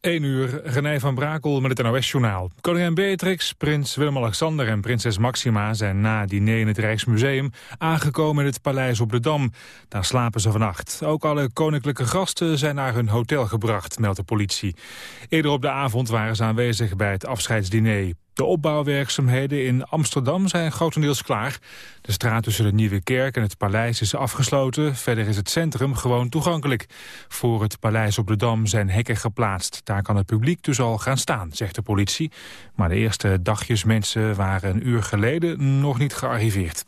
1 uur, René van Brakel met het NOS-journaal. Koningin Beatrix, prins Willem-Alexander en prinses Maxima... zijn na diner in het Rijksmuseum aangekomen in het paleis op de Dam. Daar slapen ze vannacht. Ook alle koninklijke gasten zijn naar hun hotel gebracht, meldt de politie. Eerder op de avond waren ze aanwezig bij het afscheidsdiner. De opbouwwerkzaamheden in Amsterdam zijn grotendeels klaar. De straat tussen de Nieuwe Kerk en het paleis is afgesloten. Verder is het centrum gewoon toegankelijk. Voor het paleis op de Dam zijn hekken geplaatst. Daar kan het publiek dus al gaan staan, zegt de politie. Maar de eerste dagjes mensen waren een uur geleden nog niet gearriveerd.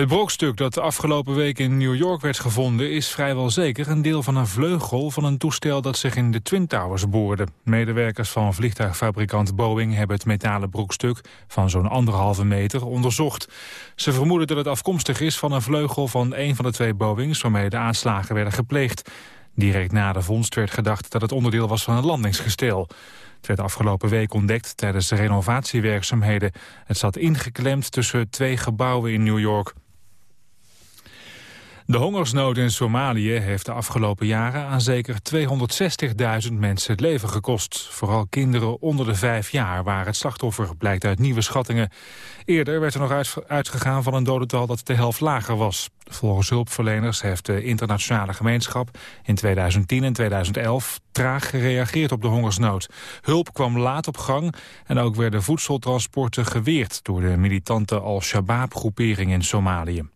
Het brokstuk dat de afgelopen week in New York werd gevonden... is vrijwel zeker een deel van een vleugel van een toestel dat zich in de Twin Towers boorde. Medewerkers van vliegtuigfabrikant Boeing hebben het metalen brokstuk... van zo'n anderhalve meter onderzocht. Ze vermoeden dat het afkomstig is van een vleugel van een van de twee Boeings... waarmee de aanslagen werden gepleegd. Direct na de vondst werd gedacht dat het onderdeel was van een landingsgestel. Het werd afgelopen week ontdekt tijdens de renovatiewerkzaamheden. Het zat ingeklemd tussen twee gebouwen in New York. De hongersnood in Somalië heeft de afgelopen jaren aan zeker 260.000 mensen het leven gekost. Vooral kinderen onder de vijf jaar waren het slachtoffer, blijkt uit nieuwe schattingen. Eerder werd er nog uitgegaan van een dodental dat de helft lager was. Volgens hulpverleners heeft de internationale gemeenschap in 2010 en 2011 traag gereageerd op de hongersnood. Hulp kwam laat op gang en ook werden voedseltransporten geweerd door de militante Al-Shabaab-groepering in Somalië.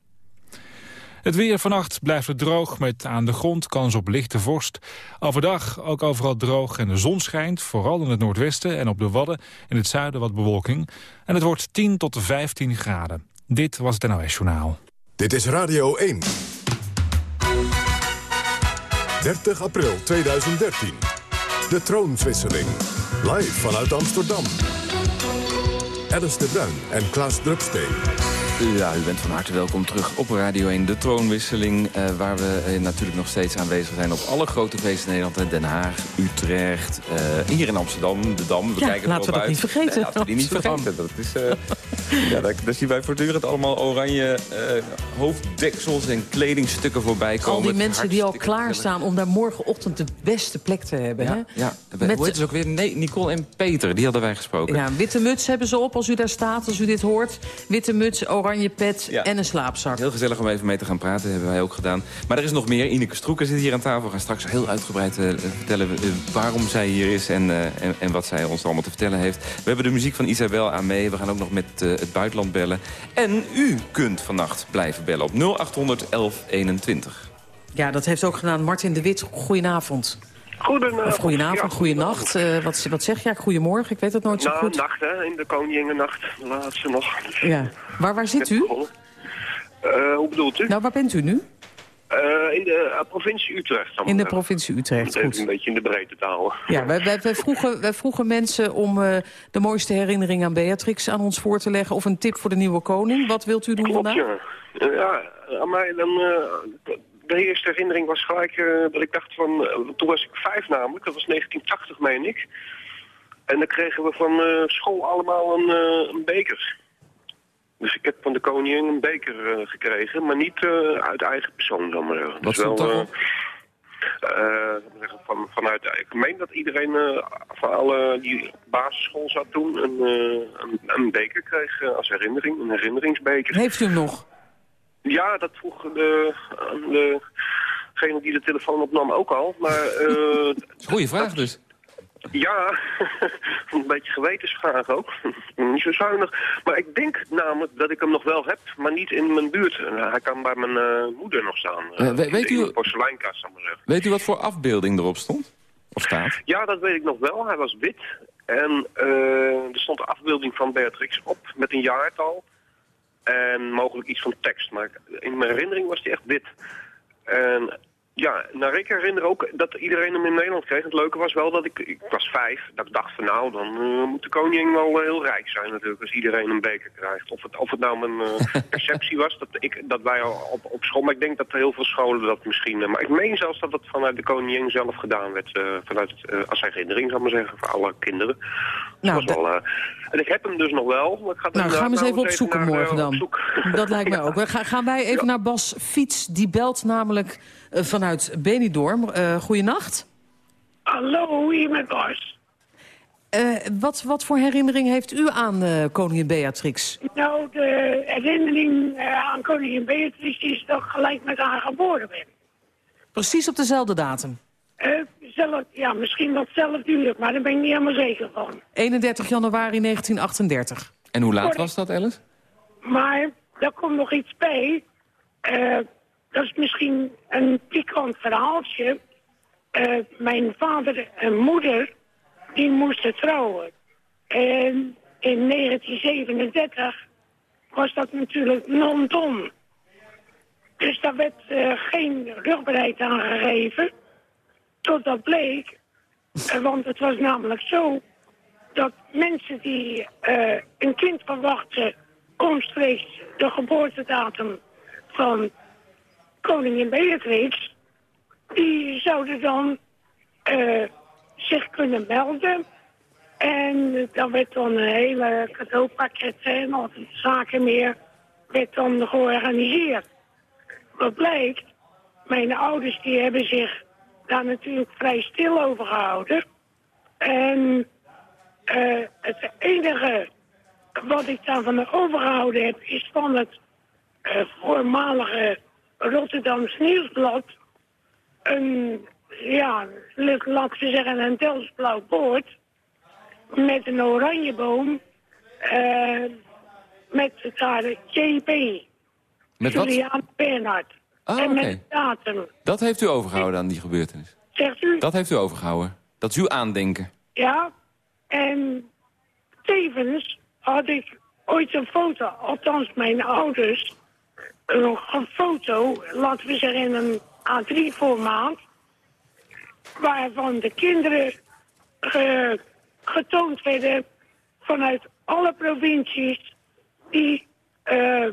Het weer vannacht blijft het droog met aan de grond kans op lichte vorst. Overdag ook overal droog en de zon schijnt, vooral in het noordwesten en op de Wadden. In het zuiden wat bewolking. En het wordt 10 tot 15 graden. Dit was het NOS Journaal. Dit is Radio 1. 30 april 2013. De troonswisseling. Live vanuit Amsterdam. Alice de Bruin en Klaas Drupsteen. Ja, u bent van harte welkom terug op Radio 1, de troonwisseling... Uh, waar we uh, natuurlijk nog steeds aanwezig zijn op alle grote feesten in Nederland. Den Haag, Utrecht, uh, hier in Amsterdam, de Dam. We ja, kijken laten we dat niet vergeten. Nee, laten we die niet vergeten. Dat is, ja, daar, daar, zien wij voortdurend allemaal oranje hoofddeksels en kledingstukken voorbij komen. Al die mensen die al klaarstaan om daar morgenochtend de beste plek te hebben. Ja, hè? ja. Met Hoe heet ook weer? Nee, Nicole en Peter, die hadden wij gesproken. Ja, witte muts hebben ze op als u daar staat, als u dit hoort. Witte muts, oranje pet en een slaapzak. Heel gezellig om even mee te gaan praten, hebben wij ook gedaan. Maar er is nog meer. Ineke Stroeken zit hier aan tafel. We gaan straks heel uitgebreid uh, vertellen uh, waarom zij hier is en, uh, en, en, wat zij ons allemaal te vertellen heeft. We hebben de muziek van Isabel aan mee. We gaan ook nog met het buitenland bellen. En u kunt vannacht blijven bellen op 0800 1121. Ja, dat heeft ook gedaan Martin de Wit. Goedenavond. Goedenavond. Of goedenavond, ja, goedenacht. Uh, wat, wat zeg je? Goedemorgen, ik weet het nooit zo nou, goed. nacht, hè. In de Koninginnenacht. Laatste nog. Ja. Waar, waar zit u? Uh, hoe bedoelt u? Nou, waar bent u nu? Uh, in de provincie Utrecht. In de provincie Utrecht, goed. een beetje in de breedte te houden. Ja, wij, wij, wij, vroegen, wij vroegen mensen om de mooiste herinnering aan Beatrix aan ons voor te leggen. Of een tip voor de nieuwe koning. Wat wilt u doen Klopt, vandaag? Ja, ja aan mij dan de eerste herinnering was gelijk uh, dat ik dacht van... Uh, toen was ik vijf namelijk, dat was 1980 meen ik. En dan kregen we van uh, school allemaal een, een, beker. Dus ik heb van de koningin een beker gekregen, maar niet uit eigen persoon dan maar. Wat dus wel, uh, van, vanuit, ik meen dat iedereen van alle die op basisschool zat toen een, een, een, beker kreeg als herinnering, een herinneringsbeker. Heeft u hem nog? Ja, dat vroeg de, degene die de telefoon opnam ook al. Maar, uh, Goeie vraag dat, dus. Ja, een beetje gewetensvraag ook. niet zo zuinig. Maar ik denk namelijk dat ik hem nog wel heb, maar niet in mijn buurt. Hij kan bij mijn uh, moeder nog staan. Uh, weet, u, de porseleinkast, zal maar zeggen. Weet u wat voor afbeelding erop stond? Of staat? Ja, dat weet ik nog wel. Hij was wit. En er stond de afbeelding van Beatrix op met een jaartal. En mogelijk iets van tekst. Maar in mijn herinnering was die echt wit. En ja, nou ik herinner ook dat iedereen hem in Nederland kreeg. Het leuke was wel dat ik, ik was vijf, dat ik dacht van nou, dan uh, moet de koning wel uh, heel rijk zijn natuurlijk als iedereen een beker krijgt. Of het, of het nou mijn uh, perceptie was, dat, ik, dat wij op, op school, maar ik denk dat heel veel scholen dat misschien, maar ik meen zelfs dat het vanuit de koningin zelf gedaan werd, vanuit als herinnering zou ik maar zeggen, voor alle kinderen. Nou, dat was wel, en ik heb hem dus nog wel. Maar ik ga nou, gaan we eens nou even opzoeken naar, morgen dan. Dat lijkt mij ook. Ga, gaan wij even ja. naar Bas Fiets, die belt namelijk vanuit Benidorm. Uh, goeienacht. Hallo, hier met Bas. Uh, wat, wat voor herinnering heeft u aan uh, koningin Beatrix? Nou, de herinnering uh, aan koningin Beatrix is dat ik gelijk met haar geboren ben. Precies op dezelfde datum? zelf, ja, misschien wat zelfduurlijk, maar daar ben ik niet helemaal zeker van. 31 januari 1938. En hoe laat was dat, Alice? Maar daar komt nog iets bij. Dat is misschien een pikant verhaaltje. mijn vader en moeder die moesten trouwen. En in 1937 was dat natuurlijk non-don. Dus daar werd uh, geen rugbereid aan gegeven. Totdat bleek, uh, want het was namelijk zo... dat mensen die een kind verwachten... omstreeks de geboortedatum van koningin Beatrix... die zouden dan zich kunnen melden. En dan werd dan een hele cadeaupakket en al die zaken meer werd dan georganiseerd. Wat blijkt, mijn ouders die hebben zich daar natuurlijk vrij stil over gehouden. En uh, het enige wat ik daarvan overgehouden heb is van het uh, voormalige Rotterdamse Nieuwsblad een ja, laat ik zeggen, een Telsblauw poort met een oranjeboom uh, met daar JP. Met Julian wat? Bernhard. Ah, en okay. met datum. Dat heeft u overgehouden aan die gebeurtenis? Zegt u? Dat heeft u overgehouden. Dat is uw aandenken. Ja, en tevens had ik ooit een foto, althans mijn ouders, een foto, laten we zeggen in een A3-formaat, waarvan de kinderen ge, getoond werden vanuit alle provincies die uh,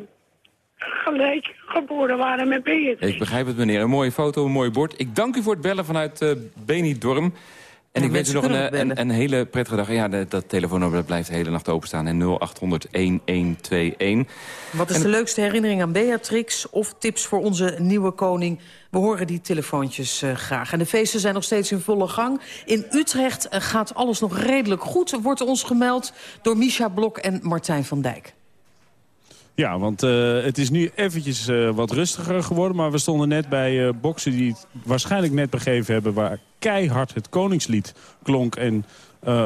gelijk geboren waren met Beatrix. Ik begrijp het, meneer. Een mooie foto, een mooi bord. Ik dank u voor het bellen vanuit uh, Benidorm. En Ja, ik wens u nog mensen een, een, een hele prettige dag. Ja, de, dat telefoonnummer blijft de hele nacht openstaan. En 0800 1121. Wat is En- de leukste herinnering aan Beatrix of tips voor onze nieuwe koning? We horen die telefoontjes eh, graag. En de feesten zijn nog steeds in volle gang. In Utrecht eh, gaat alles nog redelijk goed, wordt ons gemeld... door Misha Blok en Martijn van Dijk. Ja, want eh, het is nu eventjes eh, wat rustiger geworden. Maar we stonden net bij eh boksen die het waarschijnlijk net begeven hebben... waar keihard het Koningslied klonk en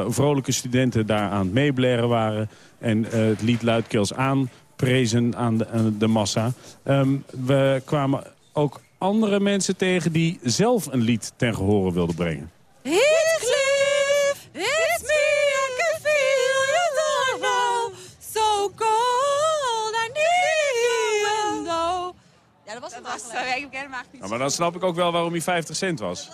vrolijke studenten daar aan het meeblaren waren... en het lied luidkeels aanprezen aan de, massa. Ehm, we kwamen ook andere mensen tegen die zelf een lied ten gehore wilden brengen. Heathcliff, was het was, uh, Ik ken hem eigenlijk niet. Maar dan snap ik ook wel waarom hij 50 cent was.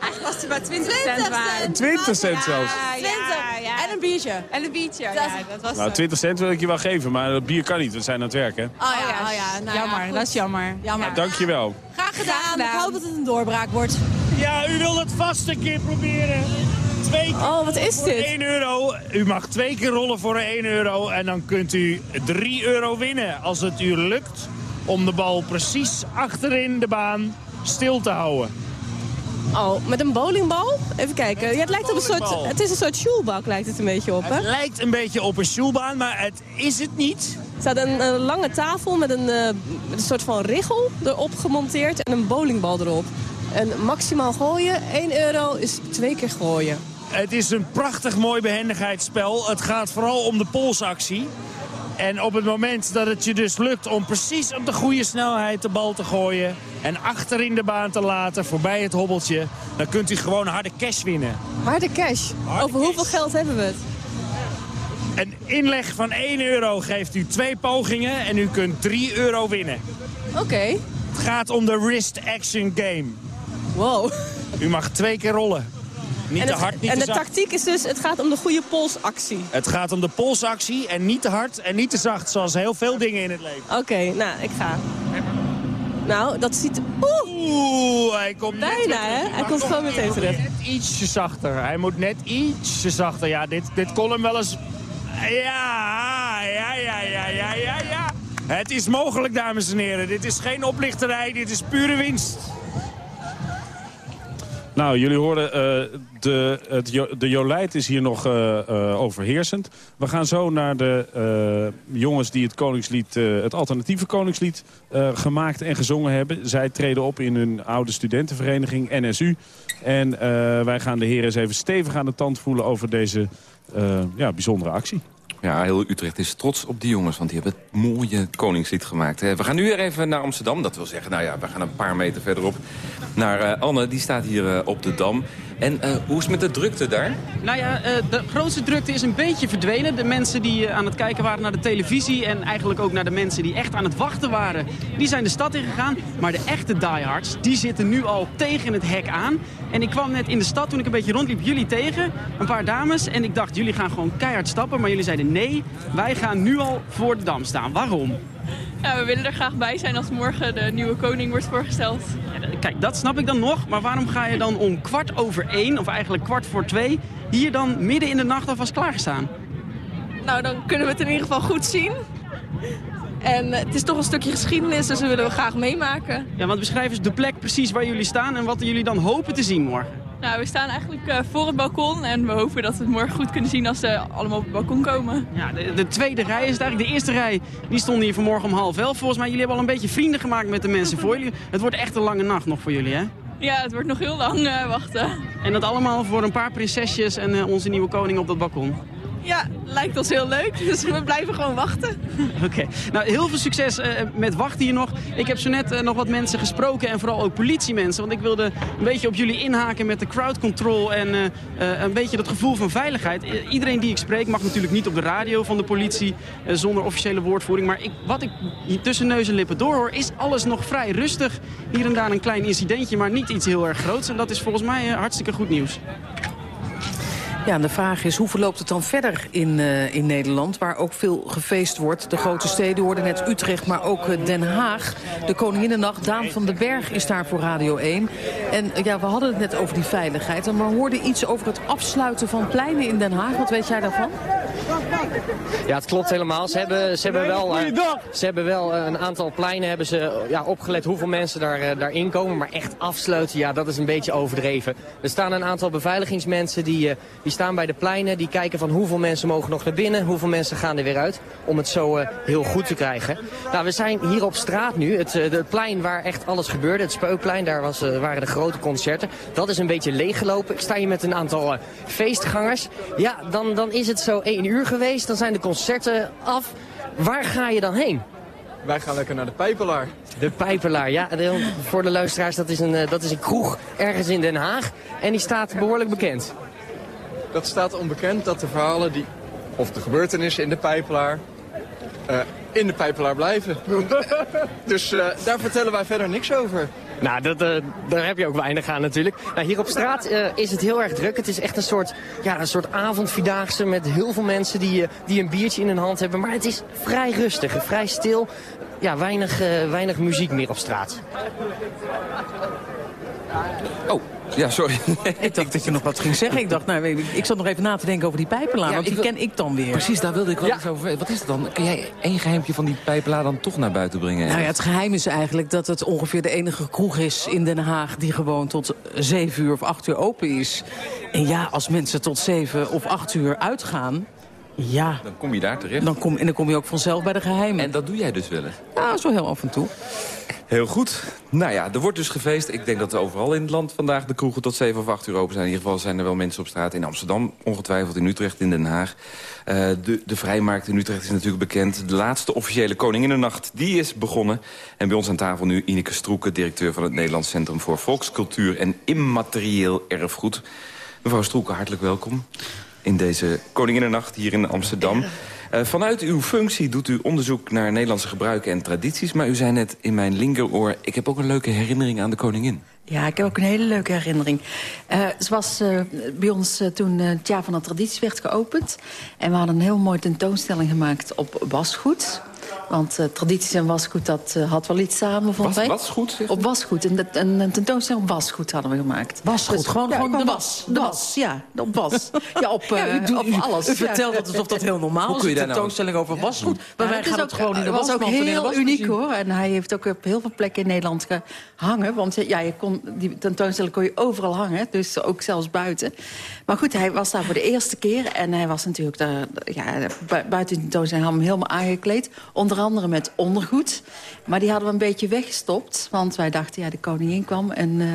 Eigenlijk was hij maar 20 cent waard. 20 cent zelfs. Ja, ja, ja. En een biertje. En een biertje, ja. Dat was Nou, 20 cent wil ik je wel geven, maar dat bier kan niet. We zijn aan het werk, hè? Oh ja, oh ja. Nou, jammer, dat is jammer. Jammer. Dankjewel. Graag gedaan. Ik hoop dat het een doorbraak wordt. Ja, u wilt het vast een keer proberen. Twee keer Oh, wat is voor dit? 1 euro. U mag twee keer rollen voor 1 euro. En dan kunt u 3 euro winnen. Als het u lukt om de bal precies achterin de baan stil te houden. Oh, met een bowlingbal? Even kijken. Ja, het, lijkt op een soort, het is een soort shoelbak, lijkt het een beetje op, hè? Het lijkt een beetje op een shoelbaan, maar het is het niet. Er staat een, een lange tafel met een, eh, een soort van richel erop gemonteerd en een bowlingbal erop. En maximaal gooien, 1 euro is twee keer gooien. Het is een prachtig mooi behendigheidsspel. Het gaat vooral om de polsactie. En op het moment dat het je dus lukt om precies op de goede snelheid de bal te gooien... en achterin de baan te laten, voorbij het hobbeltje... dan kunt u gewoon harde cash winnen. Harde cash. Harde Over hoeveel geld hebben we het? Een inleg van 1 euro geeft u twee pogingen en u kunt 3 euro winnen. Oké. Het gaat om de wrist action game. Wow. U mag twee keer rollen. Niet En, te hard, niet en te de zacht. tactiek is dus, het gaat om de goede polsactie. Het gaat om de polsactie en niet te hard en niet te zacht, zoals heel veel dingen in het leven. Oké, nou, ik ga. Nou, dat ziet... Oeh! Oeh, hij komt net Bijna, hè? Hij komt gewoon meteen terug. Net ietsje zachter. Hij moet net ietsje zachter. Ja, dit, dit kon hem wel eens... Ja, ja, ja, ja, ja, ja, ja. Het is mogelijk, dames en heren. Dit is geen oplichterij, dit is pure winst. Nou, jullie horen, uh, de, het, de Jolijt is hier nog uh, uh, overheersend. We gaan zo naar de jongens die het Koningslied, het alternatieve Koningslied gemaakt en gezongen hebben. Zij treden op in hun oude studentenvereniging NSU. En wij gaan de heren eens even stevig aan de tand voelen over deze ja, bijzondere actie. Ja, heel Utrecht is trots op die jongens, want die hebben het mooie Koningslied gemaakt. We gaan nu weer even naar Amsterdam. Dat wil zeggen, nou ja, we gaan een paar meter verderop naar uh, Anne. Die staat hier uh, op de Dam. En uh, hoe is het met de drukte daar? Nou ja, de grootste drukte is een beetje verdwenen. De mensen die aan het kijken waren naar de televisie... en eigenlijk ook naar de mensen die echt aan het wachten waren... die zijn de stad ingegaan. Maar de echte diehards, die zitten nu al tegen het hek aan. En ik kwam net in de stad, toen ik een beetje rondliep, jullie tegen. Een paar dames. En ik dacht, jullie gaan gewoon keihard stappen. Maar jullie zeiden nee, wij gaan nu al voor de Dam staan. Waarom? Ja, we willen er graag bij zijn als morgen de nieuwe koning wordt voorgesteld. Ja, kijk, dat snap ik dan nog. Maar waarom ga je dan om kwart over één, of eigenlijk kwart voor twee... hier dan midden in de nacht alvast klaargestaan? Nou, dan kunnen we het in ieder geval goed zien. En het is toch een stukje geschiedenis, dus dat willen we graag meemaken. Ja, want beschrijf eens de plek precies waar jullie staan... en wat jullie dan hopen te zien morgen. Nou, we staan eigenlijk uh, voor het balkon en we hopen dat we het morgen goed kunnen zien als ze allemaal op het balkon komen. Ja, de, de tweede rij is het eigenlijk. De eerste rij die stonden hier vanmorgen om half elf. Volgens mij, jullie hebben al een beetje vrienden gemaakt met de mensen voor jullie. Het wordt echt een lange nacht nog voor jullie, hè? Ja, het wordt nog heel lang uh, wachten. En dat allemaal voor een paar prinsesjes en uh, onze nieuwe koning op dat balkon. Ja, lijkt ons heel leuk. Dus we blijven gewoon wachten. Oké. Nou, heel veel succes uh, met wachten hier nog. Ik heb zo net uh, nog wat mensen gesproken en vooral ook politiemensen. Want ik wilde een beetje op jullie inhaken met de crowd control en uh, een beetje dat gevoel van veiligheid. iedereen die ik spreek mag natuurlijk niet op de radio van de politie zonder officiële woordvoering. Maar ik, wat ik tussen neus en lippen doorhoor is alles nog vrij rustig. Hier en daar een klein incidentje, maar niet iets heel erg groots. En dat is volgens mij hartstikke goed nieuws. Ja, en de vraag is, hoe verloopt het dan verder in, uh, in Nederland... waar ook veel gefeest wordt? De grote steden worden net Utrecht, maar ook uh, Den Haag. De Koninginnennacht, Daan van den Berg is daar voor Radio 1. En uh, ja, we hadden het net over die veiligheid. En we hoorden iets over het afsluiten van pleinen in Den Haag. Wat weet jij daarvan? Ja, het klopt helemaal. Ze hebben, ze hebben wel, ze hebben wel een aantal pleinen hebben ze, ja, opgelet hoeveel mensen daar, daarin komen. Maar echt afsluiten, ja, dat is een beetje overdreven. Er staan een aantal beveiligingsmensen die, die staan bij de pleinen. Die kijken van hoeveel mensen mogen nog naar binnen, hoeveel mensen gaan er weer uit. Om het zo heel goed te krijgen. Nou, we zijn hier op straat nu. Het, het plein waar echt alles gebeurde. Het Speukplein, daar was, waren de grote concerten. Dat is een beetje leeggelopen. Ik sta hier met een aantal feestgangers. Ja, dan, dan is het zo één uur geweest. Dan zijn de concerten af. Waar ga je dan heen? Wij gaan lekker naar de Pijpelaar. De Pijpelaar, ja. Voor de luisteraars, dat is, een, dat is een kroeg ergens in Den Haag. En die staat behoorlijk bekend dat staat onbekend dat de verhalen die, of de gebeurtenissen in de Pijpelaar uh, in de Pijpelaar blijven. dus uh, daar vertellen wij verder niks over. Nou, dat, uh, daar heb je ook weinig aan natuurlijk. Nou, hier op straat uh, is het heel erg druk. Het is echt een soort, ja, een soort avondvierdaagse met heel veel mensen die, uh, die een biertje in hun hand hebben. Maar het is vrij rustig en vrij stil. Ja, weinig, weinig muziek meer op straat. Oh, ja, sorry. ik dacht dat je nog wat ging zeggen. Ik dacht, nou, ik zat nog even na te denken over die pijpelaar. Ja, want die wil... ken ik dan weer. Precies, daar wilde ik wel ja. eens over Wat is het dan? Kun jij één geheimpje van die pijpelaar dan toch naar buiten brengen? Nou ja, het geheim is eigenlijk dat het ongeveer de enige kroeg is in Den Haag... die gewoon tot zeven uur of acht uur open is. En ja, als mensen tot zeven of acht uur uitgaan... Ja. Dan kom je daar terecht. Dan kom, en dan kom je ook vanzelf bij de geheimen. En dat doe jij dus wel eens? Ja, zo heel af en toe. Heel goed. Nou ja, er wordt dus gefeest. Ik denk dat er overal in het land vandaag de kroegen tot 7 of 8 uur open zijn. In ieder geval zijn er wel mensen op straat in Amsterdam, ongetwijfeld in Utrecht, in Den Haag. Uh, de, de Vrijmarkt in Utrecht is natuurlijk bekend. De laatste officiële Koninginnennacht, die is begonnen. En bij ons aan tafel nu Ineke Stroeken, directeur van het Nederlands Centrum voor Volkscultuur en Immaterieel Erfgoed. Mevrouw Stroeken, hartelijk welkom in deze Koninginnennacht hier in Amsterdam. Uh, vanuit uw functie doet u onderzoek naar Nederlandse gebruiken en tradities... maar u zei net in mijn linkeroor... ik heb ook een leuke herinnering aan de koningin. Ja, ik heb ook een hele leuke herinnering. Uh, ze was uh, bij ons toen het jaar van de traditie werd geopend. En we hadden een heel mooie tentoonstelling gemaakt op wasgoed. Want uh, tradities en wasgoed, dat uh, had wel iets samen, vond Was, wij. wasgoed? Op wasgoed. Een, een, een tentoonstelling op wasgoed hadden we gemaakt. Wasgoed, Dus- gewoon, ja, gewoon de was. De was, ja. Op was. Ja, op, Ja, u, eh, doet- op u- alles. U ja. vertelt dat alsof dat heel normaal Hoe is. Een daar nou- tentoonstelling over wasgoed. Bij Ja, mij het ook- gewoon in de was ook in de heel uniek hoor. En hij heeft ook op heel veel plekken in Nederland gehangen. Want ja, je kon, die tentoonstelling kon je overal hangen. Dus ook zelfs buiten. Maar goed, hij was daar voor de eerste keer. En hij was natuurlijk daar, ja, bu- buiten de tentoonstelling hadden we hem helemaal aangekleed. Onder andere met ondergoed. Maar die hadden we een beetje weggestopt. Want wij dachten, ja, de koningin kwam. En eh,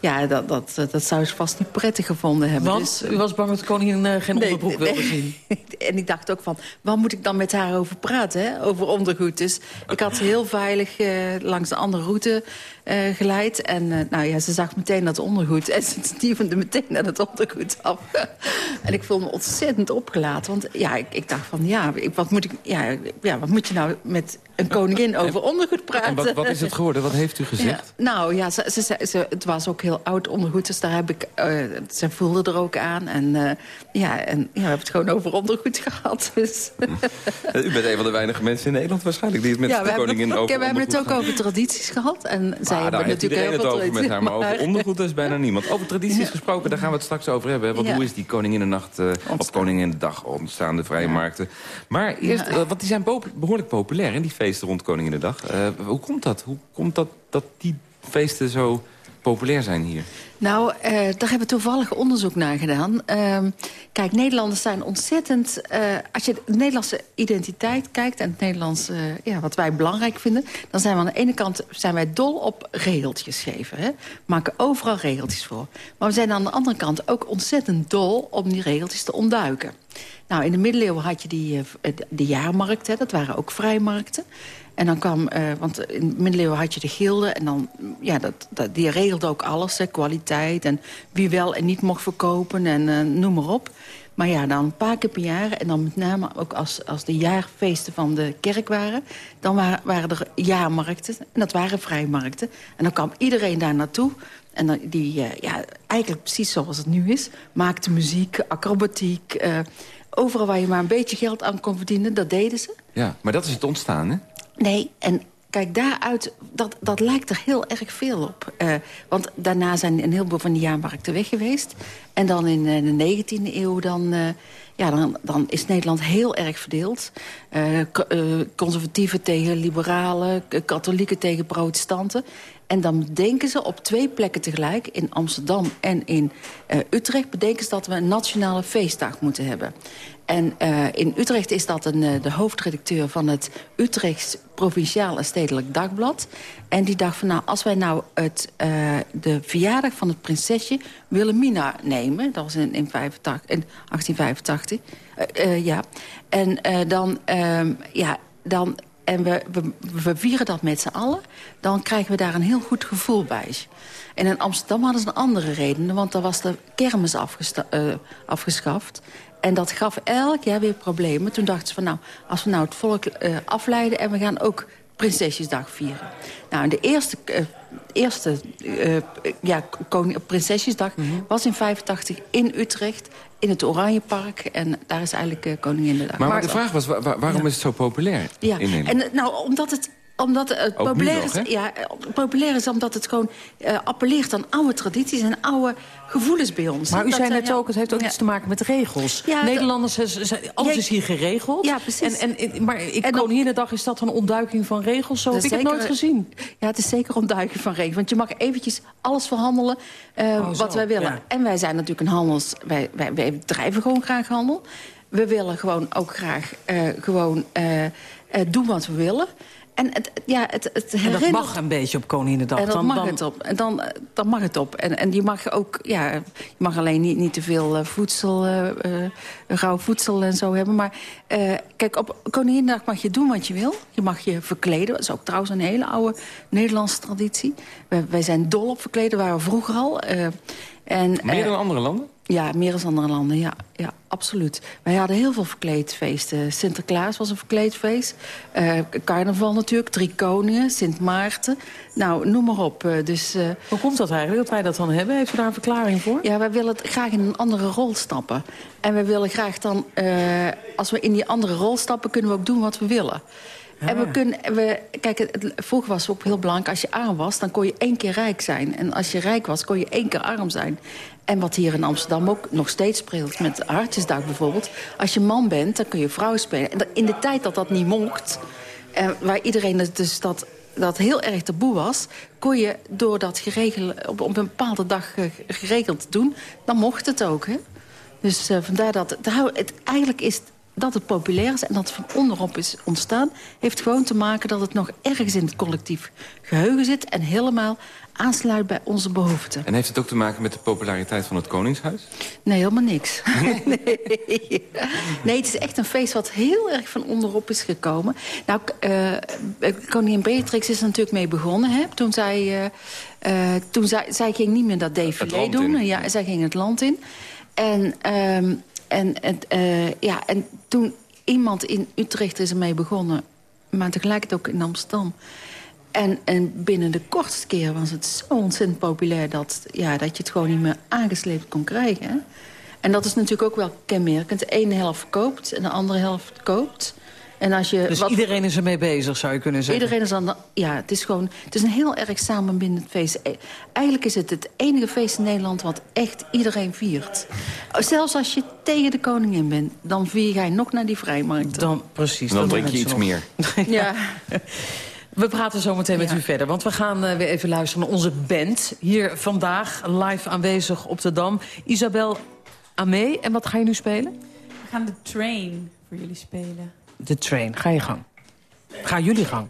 ja, dat, dat, dat zou ze vast niet prettig gevonden hebben. Want Dus, u was bang dat de koningin eh, geen Nee, onderbroek nee. wilde zien. En ik dacht ook van, waar moet ik dan met haar over praten, hè? over ondergoed? Dus ik had ze heel veilig eh, langs de andere route eh, geleid. En eh, nou ja, ze zag meteen dat ondergoed. En ze stiefende meteen naar het ondergoed af. en ik voelde me ontzettend opgelaten. Want ja, ik, ik dacht van, ja, wat moet, ik, ja, ja, wat moet je nou met een koningin over ondergoed praten? En wat, wat is het geworden? Wat heeft u gezegd? Ja, nou ja, ze, ze, ze, ze- het was ook heel oud ondergoed, dus daar heb ik, eh, ze voelde er ook aan. En eh, ja, en ja, we hebben het gewoon over ondergoed gehad. Dus. U bent een van de weinige mensen in Nederland waarschijnlijk... die het met ja, de koningin het- over oké, we hebben het ook over tradities gehad. En zij Ah, daar heeft natuurlijk iedereen heel het over met haar, maar over ondergoed is bijna niemand. Over tradities gesproken, daar gaan we het straks over hebben. Want hoe is die Koninginnennacht uh, op Koninginnedag ontstaan, de vrije markten. Maar eerst, uh, want die zijn behoorlijk populair, hè, die feesten rond Koninginnedag. Uh, hoe komt dat? Hoe komt dat dat die feesten zo populair zijn hier? Nou, uh, daar hebben we toevallig onderzoek naar gedaan. Uh, kijk, Nederlanders zijn ontzettend... Uh, als je de Nederlandse identiteit kijkt en het Nederlands, uh, ja, wat wij belangrijk vinden... dan zijn we aan de ene kant zijn wij dol op regeltjes geven. Hè? Maken overal regeltjes voor. Maar we zijn aan de andere kant ook ontzettend dol om die regeltjes te ontduiken. Nou, in de middeleeuwen had je die, de jaarmarkt, hè, dat waren ook vrijmarkten. En dan kwam, uh, want in de middeleeuwen had je de gilde... en dan, ja, dat, dat, die regelde ook alles, hè, kwaliteit... en wie wel en niet mocht verkopen en uh, noem maar op. Maar ja, dan een paar keer per jaar... en dan met name ook als, als de jaarfeesten van de kerk waren... dan waren, er jaarmarkten en dat waren vrijmarkten. En dan kwam iedereen daar naartoe... En dan die, uh, ja, eigenlijk precies zoals het nu is... maakte muziek, acrobatiek... Overal waar je maar een beetje geld aan kon verdienen, dat deden ze. Ja, maar dat is het ontstaan, hè? Nee, en kijk, daaruit, dat, dat lijkt er heel erg veel op. Uh, want daarna zijn een heleboel van die jaarmarkten weg geweest. En dan in uh, de 19e eeuw, dan, uh, ja, dan, dan is Nederland heel erg verdeeld. conservatieven tegen liberalen, katholieken tegen protestanten. En dan bedenken ze op twee plekken tegelijk, in Amsterdam en in uh, Utrecht... bedenken ze dat we een nationale feestdag moeten hebben. En uh, in Utrecht is dat een, uh, de hoofdredacteur van het Utrechts Provinciaal en Stedelijk Dagblad. En die dacht van, nou, als wij nou het, de verjaardag van het prinsesje Wilhelmina nemen... dat was in, in, 85, in 1885, ja. En dan, ja, dan en we, we, we, vieren dat met z'n allen... dan krijgen we daar een heel goed gevoel bij. En in Amsterdam hadden ze een andere reden... want daar was de kermis uh, afgeschaft. En dat gaf elk jaar weer problemen. Toen dachten ze van, nou, als we nou het volk uh, afleiden... en we gaan ook Prinsesjesdag vieren. Nou, de eerste, uh, eerste uh, ja, Prinsesjesdag mm -hmm. was in 85 in Utrecht in het Oranjepark. En daar is eigenlijk uh, Koninginnedag. Maar, maar de vraag was, waar, waarom ja. is het zo populair ja. in Nederland? En, nou, omdat het omdat het Ook populair nog, is, ja, populair is omdat het gewoon uh, appelleert aan oude tradities en oude gevoelens bij ons. Maar u dat, zei net ja, ook, het heeft ook ja. iets te maken met regels. Ja, Nederlanders, alles is hier geregeld. Ja, precies. En, en, maar ik, En dan- Koninginnedag, is dat een ontduiking van regels? Zo heb ik het nooit gezien. Ja, het is zeker ontduiken van regels. Want je mag eventjes alles verhandelen eh, Oh, zo, wat wij willen. ja. En wij zijn natuurlijk een handels... Wij, wij, wij drijven gewoon graag handel. We willen gewoon ook graag eh, gewoon eh, eh, doen wat we willen. En het, ja, het, het En dat mag een beetje op Koninginnedag. En dat dan, mag dan, het op. En dan, eh, dan mag het op. En, en je mag ook, ja, je mag alleen niet, niet te veel eh, voedsel, eh, eh, rauw voedsel en zo hebben. Maar eh, kijk, op Koninginnedag mag je doen wat je wil. Je mag je verkleden. Dat is ook trouwens een hele oude Nederlandse traditie. Wij, wij zijn dol op verkleden, waren we vroeger al. eh, en, Meer dan andere landen? Ja, meer dan andere landen, ja, ja, absoluut. Wij hadden heel veel verkleedfeesten. Sinterklaas was een verkleedfeest. Eh, carnaval natuurlijk, Drie Koningen, Sint Maarten. Nou, noem maar op. Eh, dus, eh, Hoe komt dat eigenlijk, dat wij dat dan hebben? Heeft u daar een verklaring voor? ja, wij willen het graag in een andere rol stappen. En we willen graag dan, als we in die andere rol stappen... kunnen we ook doen wat we willen. En we kunnen, we, kijk, het, vroeger was het ook heel belangrijk... als je arm was, dan kon je één keer rijk zijn. En als je rijk was, kon je één keer arm zijn. En wat hier in Amsterdam ook nog steeds speelt... met Hartjesdag bijvoorbeeld. Als je man bent, dan kun je vrouw spelen. En in de tijd dat dat niet mocht... Uh, waar iedereen dus dat dat heel erg taboe was... kon je door dat geregeld, op, op een bepaalde dag geregeld te doen... dan mocht het ook, hè? Dus uh, vandaar dat... Het, eigenlijk is dat het populair is en dat het van onderop is ontstaan... heeft gewoon te maken dat het nog ergens in het collectief geheugen zit... en helemaal aansluit bij onze behoeften. En heeft het ook te maken met de populariteit van het Koningshuis? Nee, helemaal niks. nee. nee, het is echt een feest wat heel erg van onderop is gekomen. Nou, uh, koningin Beatrix is er natuurlijk mee begonnen. Hè? Toen, zij, uh, uh, toen zij, zij ging niet meer dat défilé doen. In. Ja, zij ging het land in. En... Um, en, en, uh, ja, en toen iemand in Utrecht is ermee begonnen... maar tegelijkertijd ook in Amsterdam... En, en binnen de kortste keer was het zo ontzettend populair... Dat, ja, dat je het gewoon niet meer aangesleept kon krijgen. En dat is natuurlijk ook wel kenmerkend. De ene helft koopt en de andere helft koopt. En als je dus wat... iedereen is ermee bezig, zou je kunnen zeggen? Iedereen is aan Ja, het is gewoon... Het is een heel erg samenbindend feest. E- eigenlijk is het het enige feest in Nederland wat echt iedereen viert. Zelfs als je tegen de koningin bent, dan vier jij nog naar die vrijmarkt. Dan, precies. Dan, dan drink je iets nog. meer. ja. We praten zo meteen met ja. u verder, want we gaan uh, weer even luisteren naar onze band. Hier vandaag live aanwezig op de Dam. Isabel Amé, en wat ga je nu spelen? We gaan de train voor jullie spelen. De train, ga je gang. Ga jullie gang.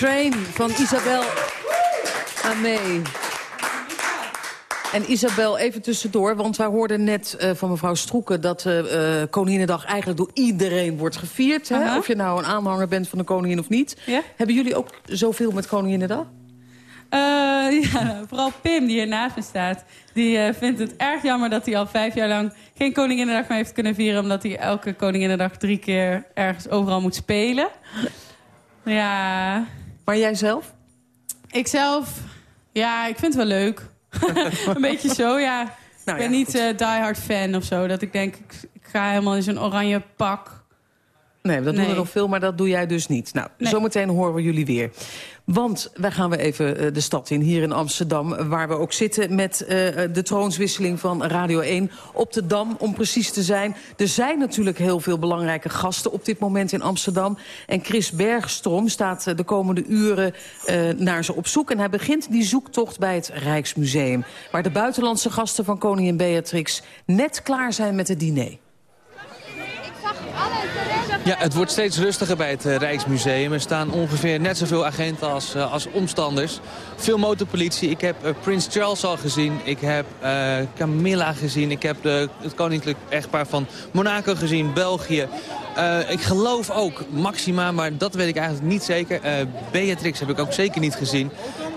Train van Isabel Amee. En Isabel, even tussendoor, want wij hoorden net uh, van mevrouw Stroeken... dat uh, Koninginnedag eigenlijk door iedereen wordt gevierd. Hè? Uh -huh. Of je nou een aanhanger bent van de koningin of niet. Hebben jullie ook zoveel met Koninginnedag? ja, vooral Pim, die hier naast me staat. Die vindt het erg jammer dat hij al vijf jaar lang... geen Koninginnedag meer heeft kunnen vieren... omdat hij elke Koninginnedag drie keer ergens overal moet spelen. Ja. Maar jij zelf? Ik zelf... Ja, ik vind het wel leuk. een beetje zo, ja. Nou, ik ben ja, niet uh, diehard fan of zo. Dat ik denk, ik, ik ga helemaal in zo'n oranje pak. Nee, dat Nee. doen er nog veel, maar dat doe jij dus niet. Nou, Nee. zometeen horen we jullie weer. Want wij gaan weer even eh, de stad in, hier in Amsterdam... waar we ook zitten met eh, de troonswisseling van Radio 1 op de Dam, om precies te zijn. Er zijn natuurlijk heel veel belangrijke gasten op dit moment in Amsterdam. En Chris Bergstrom staat eh, de komende uren naar ze op zoek. En hij begint die zoektocht bij het Rijksmuseum... waar de buitenlandse gasten van koningin Beatrix net klaar zijn met het diner. Ja, het wordt steeds rustiger bij het eh, Rijksmuseum. Er staan ongeveer net zoveel agenten als, eh, als omstanders. Veel motorpolitie. Ik heb eh, Prins Charles al gezien. Ik heb Camilla gezien. Ik heb de, het koninklijk echtpaar van Monaco gezien. België. Ik geloof ook Maxima, maar dat weet ik eigenlijk niet zeker. Beatrix heb ik ook zeker niet gezien.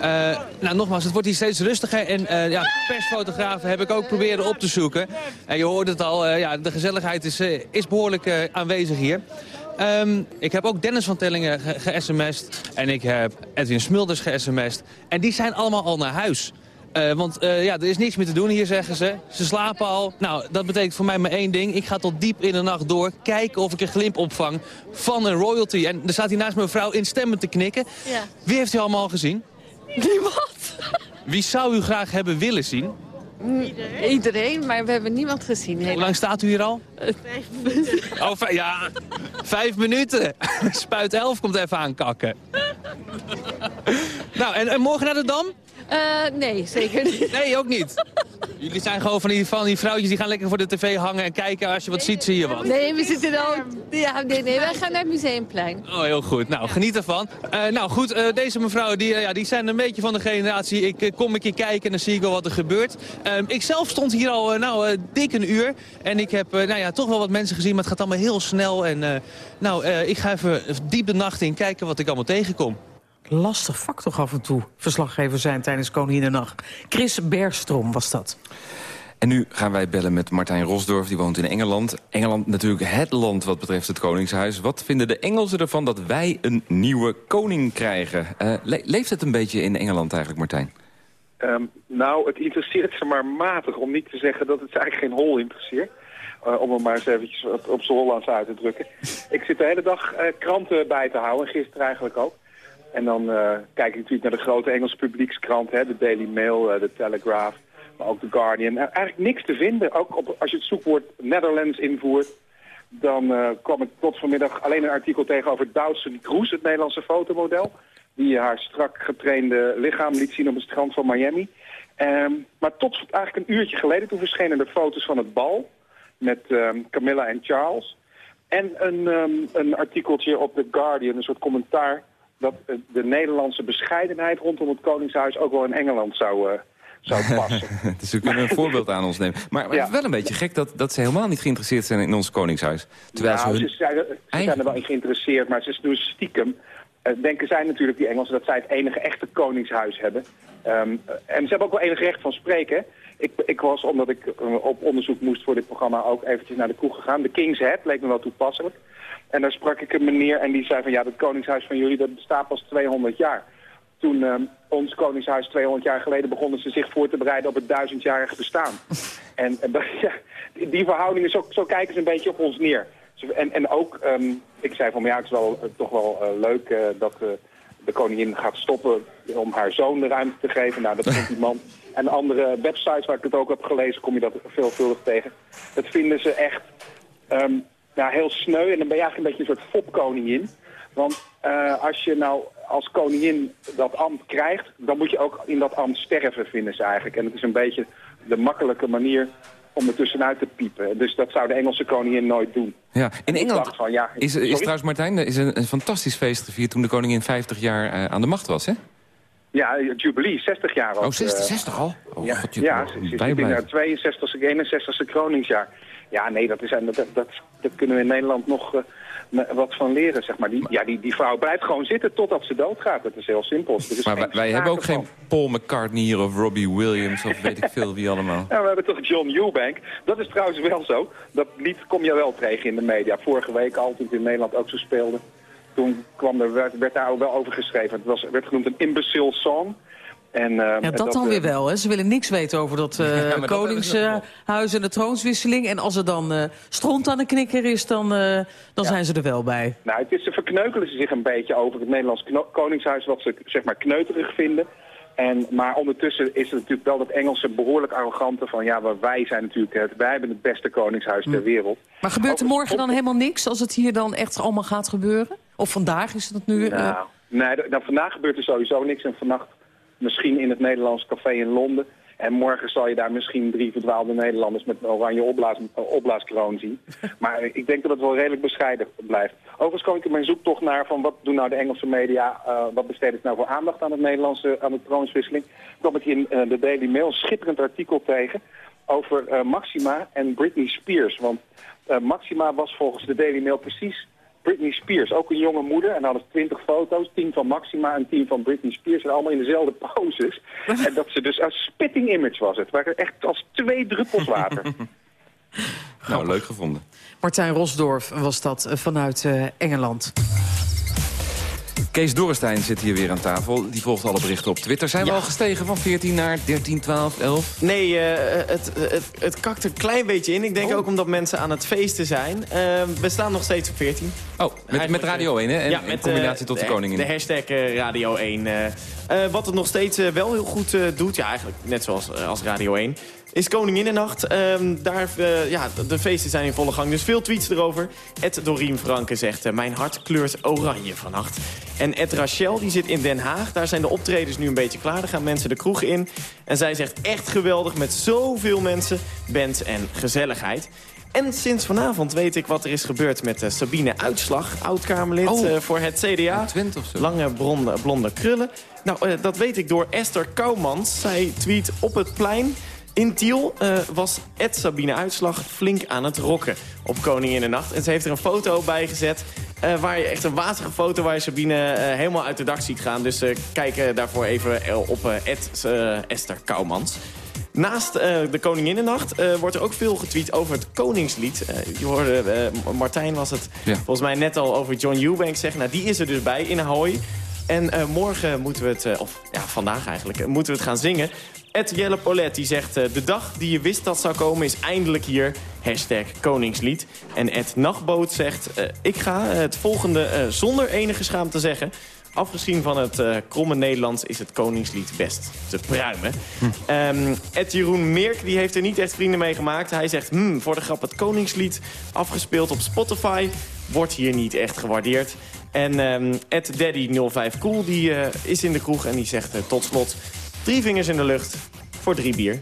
Eh, nou, nogmaals, het wordt hier steeds rustiger. En eh, ja, persfotografen heb ik ook proberen op te zoeken. En je hoort het al, eh, ja, de gezelligheid is, is behoorlijk eh, aanwezig hier. Ehm, ik heb ook Dennis van Tellingen ge- ge-sms'd. En ik heb Edwin Smulders ge-sms'd. En die zijn allemaal al naar huis. Want ja, er is niks meer te doen hier, zeggen ze. Ze slapen al. Nou, dat betekent voor mij maar één ding. Ik ga tot diep in de nacht door kijken of ik een glimp opvang van een royalty. En er staat hier naast mijn vrouw instemmend te knikken. Ja. Wie heeft u allemaal al gezien? Niemand. Wie zou u graag hebben willen zien? Iedereen. Iedereen, maar we hebben niemand gezien. Hoe lang staat u hier al? Vijf minuten. Oh, ja, vijf minuten. Spuit 11 komt even aankakken. nou, en, en morgen naar de Dam? Eh, nee, zeker niet. Nee, ook niet. Jullie zijn gewoon van die, van die vrouwtjes die gaan lekker voor de tv hangen en kijken. Als je wat ziet, zie je wat. Nee, we zitten al... Ja, nee, nee, wij gaan naar het museumplein. Oh, heel goed. Nou, geniet ervan. Eh, nou goed, eh, deze mevrouw, die, ja, die zijn een beetje van de generatie. Ik kom een keer kijken en dan zie ik wel wat er gebeurt. Ehm, ik zelf stond hier al, nou, dik een uur. En ik heb, nou ja, toch wel wat mensen gezien, maar het gaat allemaal heel snel. En nou, ik ga even diep de nacht in kijken wat ik allemaal tegenkom. Lastig vak toch af en toe, verslaggever zijn tijdens Koninginnedag. Chris Bergstrom was dat. En nu gaan wij bellen met Martijn Rosdorf, die woont in Engeland. Engeland natuurlijk het land wat betreft het Koningshuis. Wat vinden de Engelsen ervan dat wij een nieuwe koning krijgen? Eh, le- leeft het een beetje in Engeland eigenlijk, Martijn? Ehm, nou, het interesseert ze maar matig, om niet te zeggen dat het ze eigenlijk geen hol interesseert. Eh, om het maar eens eventjes op, op z'n Hollands uit te drukken. Ik zit de hele dag eh, kranten bij te houden, gisteren eigenlijk ook. En dan eh, kijk ik natuurlijk naar de grote Engelse publiekskranten, hè, de Daily Mail, eh, de Telegraph, maar ook de Guardian. Eh, eigenlijk niks te vinden, ook op, als je het zoekwoord Netherlands invoert. Dan eh, kwam ik tot vanmiddag alleen een artikel tegen over Dawson Kroes, het Nederlandse fotomodel. Die haar strak getrainde lichaam liet zien op het strand van Miami. Ehm, maar tot eigenlijk een uurtje geleden, toen verschenen er foto's van het bal met ehm, Camilla en Charles. En een, ehm, een artikeltje op The Guardian, een soort commentaar... dat eh, de Nederlandse bescheidenheid rondom het Koningshuis ook wel in Engeland zou, eh, zou passen. dus we kunnen een voorbeeld aan ons nemen. Maar, maar het is wel een beetje gek dat, dat ze helemaal niet geïnteresseerd zijn in ons Koningshuis. Terwijl nou, ze hun... ze, zijn, er- ze zijn er wel in geïnteresseerd, maar ze doen stiekem. Eh, denken zij natuurlijk, die Engelsen, dat zij het enige echte koningshuis hebben. Ehm, en ze hebben ook wel enig recht van spreken. Ik, ik was, omdat ik eh, op onderzoek moest voor dit programma, ook eventjes naar de kroeg gegaan. De King's Head leek me wel toepasselijk. En daar sprak ik een meneer en die zei van, ja, dat koningshuis van jullie, dat bestaat pas 200 jaar. Toen ehm, ons koningshuis 200 jaar geleden begonnen ze zich voor te bereiden op het duizendjarige bestaan. en ja, die verhoudingen, zo, zo kijken ze een beetje op ons neer. En, en ook, ehm, ik zei van, ja, het is wel, eh, toch wel eh, leuk eh, dat de koningin gaat stoppen om haar zoon de ruimte te geven. Nou, dat vindt die man. En andere websites waar ik het ook heb gelezen, kom je dat veelvuldig tegen. Dat vinden ze echt ehm, ja, heel sneu. En dan ben je eigenlijk een beetje een soort fopkoningin. Want als je nou als koningin dat ambt krijgt, dan moet je ook in dat ambt sterven, vinden ze eigenlijk. En het is een beetje de makkelijke manier om er tussenuit te piepen. Dus dat zou de Engelse koningin nooit doen. Ja, in Engeland dacht van, ja, is, is trouwens, Martijn, is een, een fantastisch feest gevierd... toen de koningin 50 jaar eh, aan de macht was, hè? Ja, Jubilee, 60 jaar al. Oh, 60, 60 al? Oh, ja, god, ja ze, ze zit in bijblijven. haar 62 61 kroningsjaar. Ja, nee, dat, is, dat, dat, dat, kunnen we in Nederland nog eh, wat van leren, zeg maar. Die, ja, die, die vrouw blijft gewoon zitten totdat ze doodgaat. Dat is heel simpel. Is Maar wij, hebben ook geen Paul McCartney hier of Robbie Williams... of weet ik veel wie allemaal. Ja, we hebben toch John Eubank. Dat is trouwens wel zo. Dat lied kom je wel tegen in de media. Vorige week al, toen het in Nederland ook zo speelde. Toen kwam er, werd, werd daar ook wel over geschreven. Het was, werd genoemd een imbecile song. En, eh, Ja, dat, dan eh, weer wel. Hè. Ze willen niks weten over dat eh, Ja, ze koningshuis en de troonswisseling. En als er dan eh, stront aan de knikker is, dan, eh, dan zijn ze er wel bij. Nou, het is, ze verkneukelen zich een beetje over het Nederlands Koningshuis, wat ze zeg maar kneuterig vinden. En, maar ondertussen is het natuurlijk wel dat Engelse behoorlijk arrogante van ja, maar wij zijn natuurlijk het, wij hebben het beste koningshuis ter wereld. Maar gebeurt er morgen dan helemaal niks als het hier dan echt allemaal gaat gebeuren? Of vandaag is het nu... eh, Nou, nee, d- nou, vandaag gebeurt er sowieso niks en vannacht misschien in het Nederlands café in Londen. En morgen zal je daar misschien drie verdwaalde Nederlanders met een oranje opblaas, opblaaskroon zien. Maar ik denk dat het wel redelijk bescheiden blijft. Overigens kwam ik in mijn zoektocht naar van wat doen nou de Engelse media, eh, wat besteden ze nou voor aandacht aan het Nederlandse, aan de troonswisseling. kwam ik in eh, de Daily Mail een schitterend artikel tegen over eh, Maxima en Britney Spears. Want Maxima was volgens de Daily Mail precies Britney Spears, ook een jonge moeder. En hadden ze twintig foto's, tien van Maxima en tien van Britney Spears. En allemaal in dezelfde poses. en dat ze dus een spitting image was het. Waar echt als twee druppels water. Nou, leuk gevonden. Martijn Rosdorf was dat eh, vanuit eh, Engeland. Kees Dorrestein zit hier weer aan tafel. Die volgt alle berichten op Twitter. Zijn we al gestegen van 14 naar 13, 12, 11? Nee, eh, het, het, het kakt er een klein beetje in. Ik denk ook omdat mensen aan het feesten zijn. Eh, we staan nog steeds op 14. Oh, met, met Radio 1, hè? En ja, in met, combinatie eh, tot de, de, koningin. De hashtag eh, Radio 1. eh. Eh, wat het nog steeds eh, wel heel goed eh, doet, ja eigenlijk net zoals eh, als Radio 1... is Koninginnennacht. Ehm daar, eh, ja, de- feesten zijn in volle gang, dus veel tweets erover. Ed Dorien Franke zegt, eh, mijn hart kleurt oranje vannacht. En Ed Rachel, die zit in Den Haag. Daar zijn de optredens nu een beetje klaar. Daar gaan mensen de kroeg in. En zij zegt, echt geweldig met zoveel mensen, band en gezelligheid. En sinds vanavond weet ik wat er is gebeurd met eh, Sabine Uitslag, oud-Kamerlid Oh. voor het CDA. Lange blonde, blonde krullen. Nou, dat weet ik door Esther Kouwmans. Zij tweet op het plein. In Tiel eh, was Ed Sabine Uitslag flink aan het rocken op Koninginnennacht. En ze heeft er een foto bij gezet. eh, waar je echt een wazige foto waar je Sabine eh, helemaal uit de dak ziet gaan. Dus kijk daarvoor even op Ed, Esther Kouwmans. Naast de Koninginnennacht wordt er ook veel getweet over het Koningslied. Je hoorde, Martijn was het Ja. volgens mij net al over John Eubank zeggen. Nou, die is er dus bij in Ahoy. En morgen moeten we het, of ja, vandaag eigenlijk, moeten we het gaan zingen. Ed Jelle die zegt, eh, de dag die je wist dat zou komen is eindelijk hier. Hashtag Koningslied. En Ed Nachtboot zegt, eh, ik ga het volgende eh, zonder enige schaamte zeggen. Afgezien van het kromme Nederlands is het Koningslied best te pruimen. Ehm, Ed Jeroen Meerk die heeft er niet echt vrienden mee gemaakt. Hij zegt, hmm, voor de grap het Koningslied afgespeeld op Spotify... wordt hier niet echt gewaardeerd. En ehm Ed Daddy05Cool die eh, is in de kroeg en die zegt tot slot... drie vingers in de lucht voor drie bier.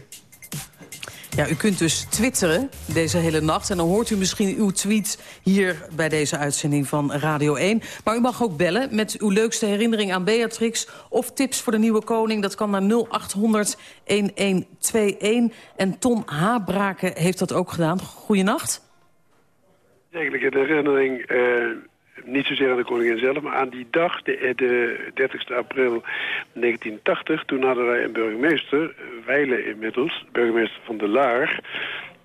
Ja, u kunt dus twitteren deze hele nacht. En dan hoort u misschien uw tweet hier bij deze uitzending van Radio 1. Maar u mag ook bellen met uw leukste herinnering aan Beatrix... of tips voor de nieuwe koning. Dat kan naar 0800 1121. En Ton Habrake heeft dat ook gedaan. Goeienacht. Eigenlijk een herinnering, eh, niet zozeer aan de koningin zelf, maar aan die dag, de, eh, de 30 april 1980. Toen hadden wij een burgemeester, eh, Weile inmiddels, burgemeester van de Laar,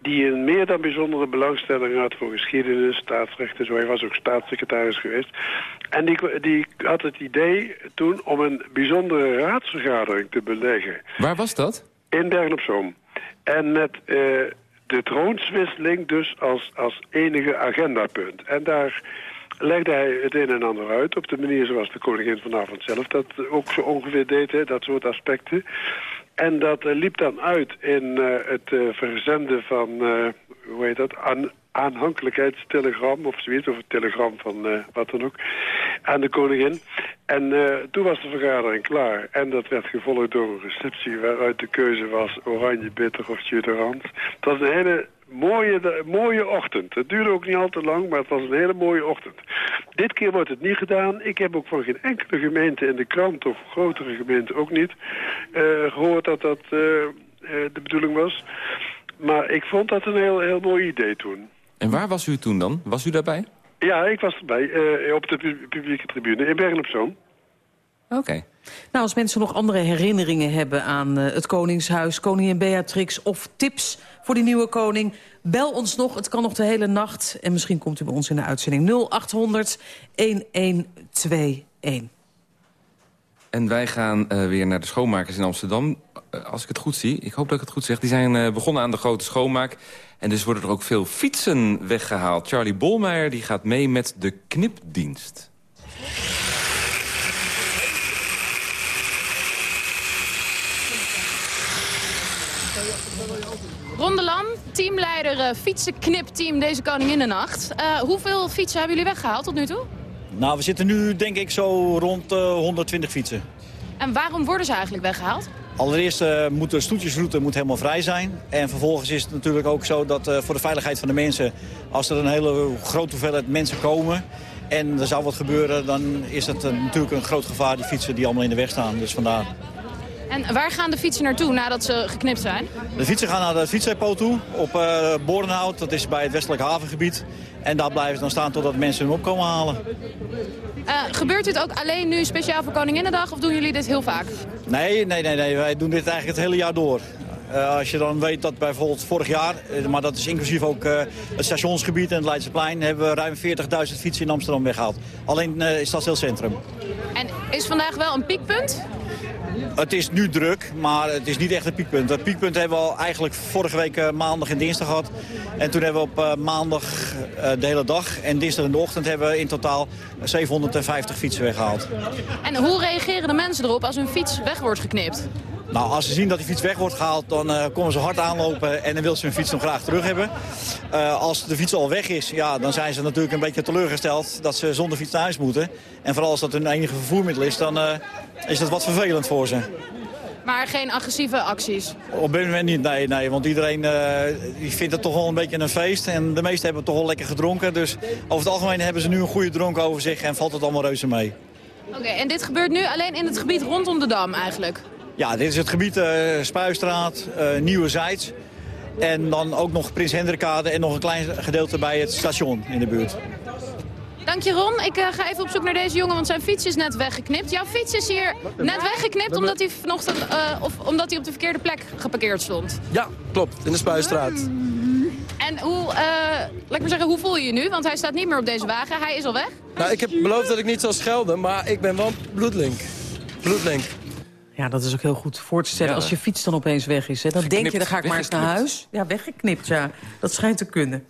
die een meer dan bijzondere belangstelling had voor geschiedenis, staatsrechten. Zo, hij was ook staatssecretaris geweest. En die, die had het idee toen om een bijzondere raadsvergadering te beleggen. Waar was dat? In Bergen op Zoom. En met eh, de troonswisseling dus als, als enige agendapunt. En daar legde hij het een en ander uit op de manier zoals de koningin vanavond zelf dat ook zo ongeveer deed, hè, dat soort aspecten. En dat eh, liep dan uit in eh, het eh, verzenden van, hoe heet dat, an aanhankelijkheidstelegram of zoiets, of een telegram van eh, wat dan ook, aan de koningin. En uh, toen was de vergadering klaar. En dat werd gevolgd door een receptie waaruit de keuze was oranje, bitter of jus Het was een hele mooie, mooie ochtend. Het duurde ook niet al te lang, maar het was een hele mooie ochtend. Dit keer wordt het niet gedaan. Ik heb ook van geen enkele gemeente in de krant, of grotere gemeente ook niet, uh, gehoord dat dat de bedoeling was. Maar ik vond dat een heel, heel mooi idee toen. En waar was u toen dan? Was u daarbij? Ja, ik was erbij, uh, op de publieke tribune in Bergen-op-Zoom. Oké. Nou, als mensen nog andere herinneringen hebben aan uh, het Koningshuis... koningin Beatrix of tips voor die nieuwe koning... bel ons nog, het kan nog de hele nacht. En misschien komt u bij ons in de uitzending 0800 1121. En wij gaan uh, weer naar de schoonmakers in Amsterdam. Uh, als ik het goed zie, ik hoop dat ik het goed zeg... die zijn uh, begonnen aan de grote schoonmaak. En dus worden er ook veel fietsen weggehaald. Charlie Bolmeijer die gaat mee met de knipdienst. Rondelam, teamleider uh, fietsenknipteam deze Koninginnennacht. Uh, hoeveel fietsen hebben jullie weggehaald tot nu toe? Nou, we zitten nu denk ik zo rond uh, 120 fietsen. En waarom worden ze eigenlijk weggehaald? Allereerst uh, moet de stoetjesroute moet helemaal vrij zijn. En vervolgens is het natuurlijk ook zo dat uh, voor de veiligheid van de mensen... als er een hele grote hoeveelheid mensen komen en er zou wat gebeuren... dan is het uh, natuurlijk een groot gevaar, die fietsen die allemaal in de weg staan. Dus vandaar. En waar gaan de fietsen naartoe nadat ze geknipt zijn? De fietsen gaan naar de fietsdepot toe op uh. Dat is bij het westelijk havengebied. En daar blijven ze dan staan totdat mensen hun opkomen halen. Uh, gebeurt dit ook alleen nu speciaal voor Koninginnedag of doen jullie dit heel vaak? Nee, nee, nee, nee. wij doen dit eigenlijk het hele jaar door. Uh, als je dan weet dat bijvoorbeeld vorig jaar, maar dat is inclusief ook uh, het stationsgebied en het Leidseplein, hebben we ruim 40.000 fietsen in Amsterdam weggehaald. Alleen uh, is dat heel centrum. En is vandaag wel een piekpunt? Het is nu druk, maar het is niet echt een piekpunt. Het piekpunt hebben we al eigenlijk vorige week uh, maandag en dinsdag gehad. En toen hebben we op uh, maandag uh, de hele dag en dinsdag in de ochtend hebben we in totaal 750 fietsen weggehaald. En hoe reageren de mensen erop als hun fiets weg wordt geknipt? Nou, als ze zien dat die fiets weg wordt gehaald, dan uh, komen ze hard aanlopen en dan willen ze hun fiets nog graag terug hebben. Uh, als de fiets al weg is, ja, dan zijn ze natuurlijk een beetje teleurgesteld dat ze zonder fiets naar huis moeten. En vooral als dat hun enige vervoermiddel is, dan uh, is dat wat vervelend voor ze. Maar geen agressieve acties? Op dit moment niet, nee. nee want iedereen die vindt het toch wel een beetje een feest. En de meesten hebben toch wel lekker gedronken. Dus over het algemeen hebben ze nu een goede dronk over zich en valt het allemaal reuze mee. Oké, okay, en dit gebeurt nu alleen in het gebied rondom de Dam eigenlijk? Ja, dit is het gebied uh, Spuistraat, uh, Nieuwe Zijds. En dan ook nog Prins Hendrikade en nog een klein gedeelte bij het station in de buurt. Dank je Ron. Ik uh, ga even op zoek naar deze jongen, want zijn fiets is net weggeknipt. Jouw fiets is hier net weggeknipt omdat hij, vanochtend, of omdat hij op de verkeerde plek geparkeerd stond. Ja, klopt. In de Spuistraat. En hoe, laat ik maar zeggen, hoe voel je je nu? Want hij staat niet meer op deze wagen. Hij is al weg. Nou, ik heb beloofd dat ik niet zou schelden, maar ik ben wel bloedlink. Bloedlink. Ja, dat is ook heel goed voor te stellen. Ja. Als je fiets dan opeens weg is, hè, dan Geknipt, denk je, dan ga ik maar eens naar huis. Ja, weggeknipt, ja. Dat schijnt te kunnen.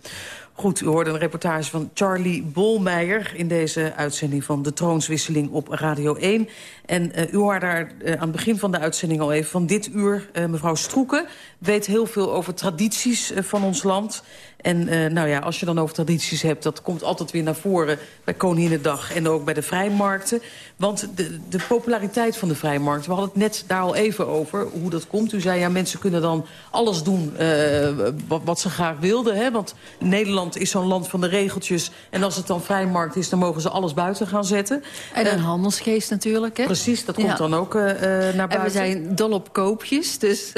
Goed, u hoorde een reportage van Charlie Bolmeijer... in deze uitzending van de troonswisseling op Radio 1. En uh, u hoorde daar uh, aan het begin van de uitzending al even van dit uur. Uh, mevrouw Stroeken weet heel veel over tradities van ons land... En uh, nou ja, als je dan over tradities hebt... dat komt altijd weer naar voren bij Koninginnedag en ook bij de vrijmarkten. Want de, de populariteit van de vrijmarkten... we hadden het net daar al even over, hoe dat komt. U zei, ja, mensen kunnen dan alles doen uh, wat, wat, ze graag wilden. Hè? Want Nederland is zo'n land van de regeltjes. En als het dan vrijmarkt is, dan mogen ze alles buiten gaan zetten. En een uh, handelsgeest natuurlijk, hè? Precies, dat komt ja. dan ook naar buiten. En we zijn dol op koopjes, dus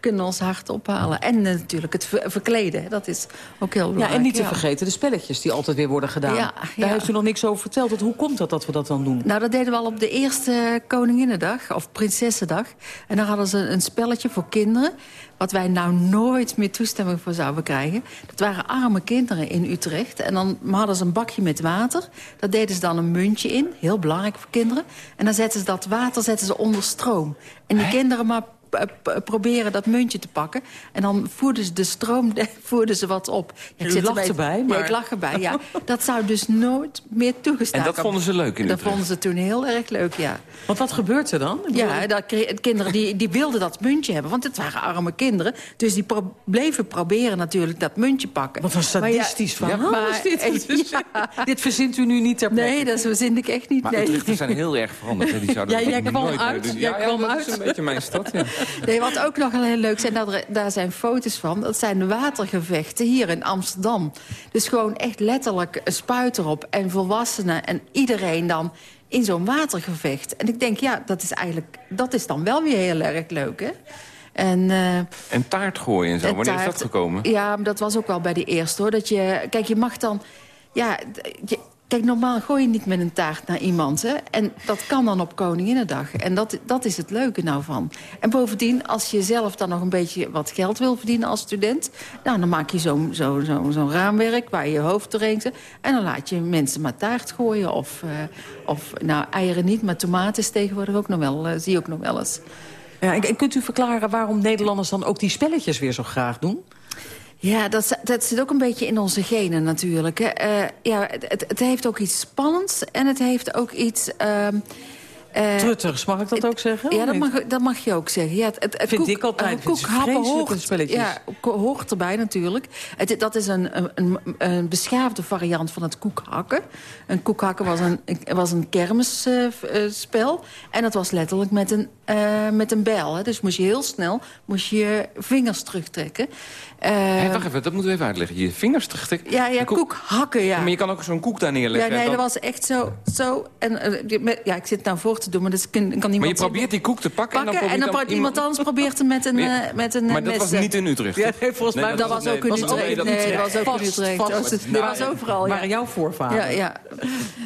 kunnen ons hart ophalen. En natuurlijk het ver verkleden, dat is ook heel belangrijk. Ja, en niet te ja. vergeten de spelletjes die altijd weer worden gedaan. Ja, Daar heeft u nog niks over verteld. Dat, hoe komt dat dat we dat dan doen? Nou, dat deden we al op de eerste Koninginnedag, of Prinsessendag. En dan hadden ze een spelletje voor kinderen... wat wij nou nooit meer toestemming voor zouden krijgen. Dat waren arme kinderen in Utrecht. En dan hadden ze een bakje met water. Daar deden ze dan een muntje in, heel belangrijk voor kinderen. En dan zetten ze dat water zetten ze onder stroom. En die kinderen maar proberen dat muntje te pakken. En dan voerden ze de stroom voerden ze wat op. Ja, U zit lacht erbij- erbij, Ja, maar- ik lach erbij, ja. Dat zou dus nooit meer toegestaan En dat vonden ze leuk in Dat Utrecht? vonden ze toen heel erg leuk, ja. Want wat gebeurt er dan? Ik bedoel- Ja, dat kreeg- kinderen die, die wilden dat muntje hebben. Want het waren arme kinderen. Dus die pro- bleven proberen natuurlijk dat muntje pakken. Wat een Maar ja, sadistisch verhaal ja, maar- is dit. Dus, Ja. Dit verzint u nu niet ter plekke. Nee, dat verzin ik echt niet. Maar nee. Utrechters zijn heel erg veranderd. Hè? Die zouden Ja, dat jij kwam uit, jij Ja, ja, kwam dat uit. is een beetje mijn stad, ja. Nee, wat ook nog wel heel leuk zijn, dat er, daar zijn foto's van. Dat zijn de watergevechten hier in Amsterdam. Dus gewoon echt letterlijk een spuit erop. En volwassenen en iedereen dan in zo'n watergevecht. En ik denk, ja, dat is eigenlijk dat is dan wel weer heel erg leuk, hè? En, eh, En taart gooien en zo. Wanneer is dat gekomen? Ja, maar dat was ook wel bij de eerste, hoor. Dat je, kijk, je mag dan... Ja, je, kijk, normaal gooi je niet met een taart naar iemand, hè. En dat kan dan op Koninginnedag. En dat, dat is het leuke nou van. En bovendien, als je zelf dan nog een beetje wat geld wil verdienen als student... Nou, dan maak je zo'n zo, zo, raamwerk waar je je hoofd erin zet... en dan laat je mensen maar taart gooien. Of, eh, of nou, eieren niet, maar tomaten is tegenwoordig ook nog wel, eh, zie je ook nog wel eens. Ja, en kunt u verklaren waarom Nederlanders dan ook die spelletjes weer zo graag doen? Ja, dat, dat zit ook een beetje in onze genen natuurlijk. Hè. Eh, ja, het, het- het heeft ook iets spannends en het heeft ook iets... ehm, eh, Trutters, mag ik dat ook zeggen? Ja, dat mag, dat mag je ook zeggen. Ja, het, het, het Vind koek- ik altijd. Vreselijke hoort, spelletjes. ja, hoort erbij natuurlijk. Het, dat is een, een, een, beschaafde variant van het koekhakken. Een koekhakken was een, was een kermisspel. en dat was letterlijk met een, eh, met een bijl. Hè. Dus moest je heel snel moest je je vingers terugtrekken. Eh, Hé, wacht even, dat moeten we even uitleggen. Je vingers terug. ja, ja, koek hakken, ja. Maar je kan ook zo'n koek daar Ja, neerleggen. en nee, dan- dat was echt zo. zo en, ja, ik zit nou voor te doen, maar dat kan, kan niemand Maar je probeert die koek te pakken, pakken. en dan en dan probeert pro- iemand anders probeert het met een, Maar- eh, met een Maar dat was niet in Utrecht. Ja, nee, volgens mij Nee, dat was ook in Utrecht. nee, dat- Nee, dat was ook in Utrecht. Dat was- Nou, overal, ja. Waren jouw voorvaders? Ja, ja.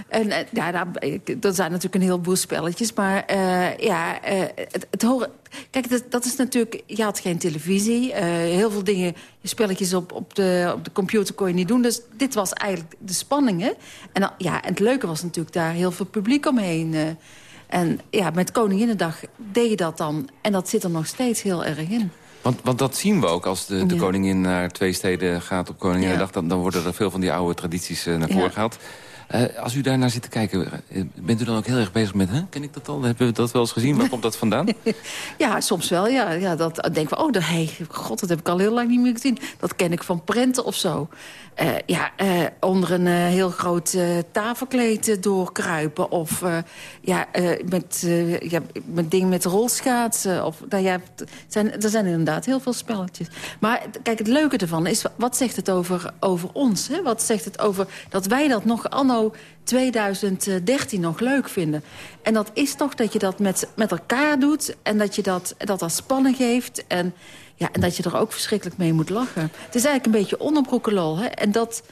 En eh, ja, daar, dat zijn natuurlijk een heleboel spelletjes. Maar eh, ja, eh, het, het horen... Kijk, dat, dat is natuurlijk... Je had geen televisie. eh, heel veel dingen, spelletjes op, op, de, op de computer kon je niet doen. Dus dit was eigenlijk de spanning, hè? En, dan- ja, en het leuke was natuurlijk daar heel veel publiek omheen. eh. En ja, met Koninginnedag deed je dat dan. En dat zit er nog steeds heel erg in. Want, want dat zien we ook als de, de Ja. koningin naar twee steden gaat op Koninginnedag. Dan, dan worden er veel van die oude tradities eh, naar voren Ja. gehaald. Eh, als u daar naar zit te kijken, eh, bent u dan ook heel erg bezig met... Hè, ken ik dat al? Hebben we dat wel eens gezien? Waar komt dat vandaan? Ja, soms wel. Ja, ja, dat denken we, oh, dat, hey, god, dat heb ik al heel lang niet meer gezien. Dat ken ik van prenten of zo. Eh, ja, onder een heel groot tafelkleed doorkruipen. Of ja, met, ja, met dingen met rolschaatsen. Of, nou ja, zijn, er zijn inderdaad heel veel spelletjes. Maar kijk, het leuke ervan is, wat zegt het over, over ons? Hè? Wat zegt het over dat wij dat nog anno 2013 nog leuk vinden? En dat is toch dat je dat met, met elkaar doet... en dat je dat, dat, dat spanning geeft... En, ja, en dat je er ook verschrikkelijk mee moet lachen. Het is eigenlijk een beetje onderbroekenlol. Hè? En dat,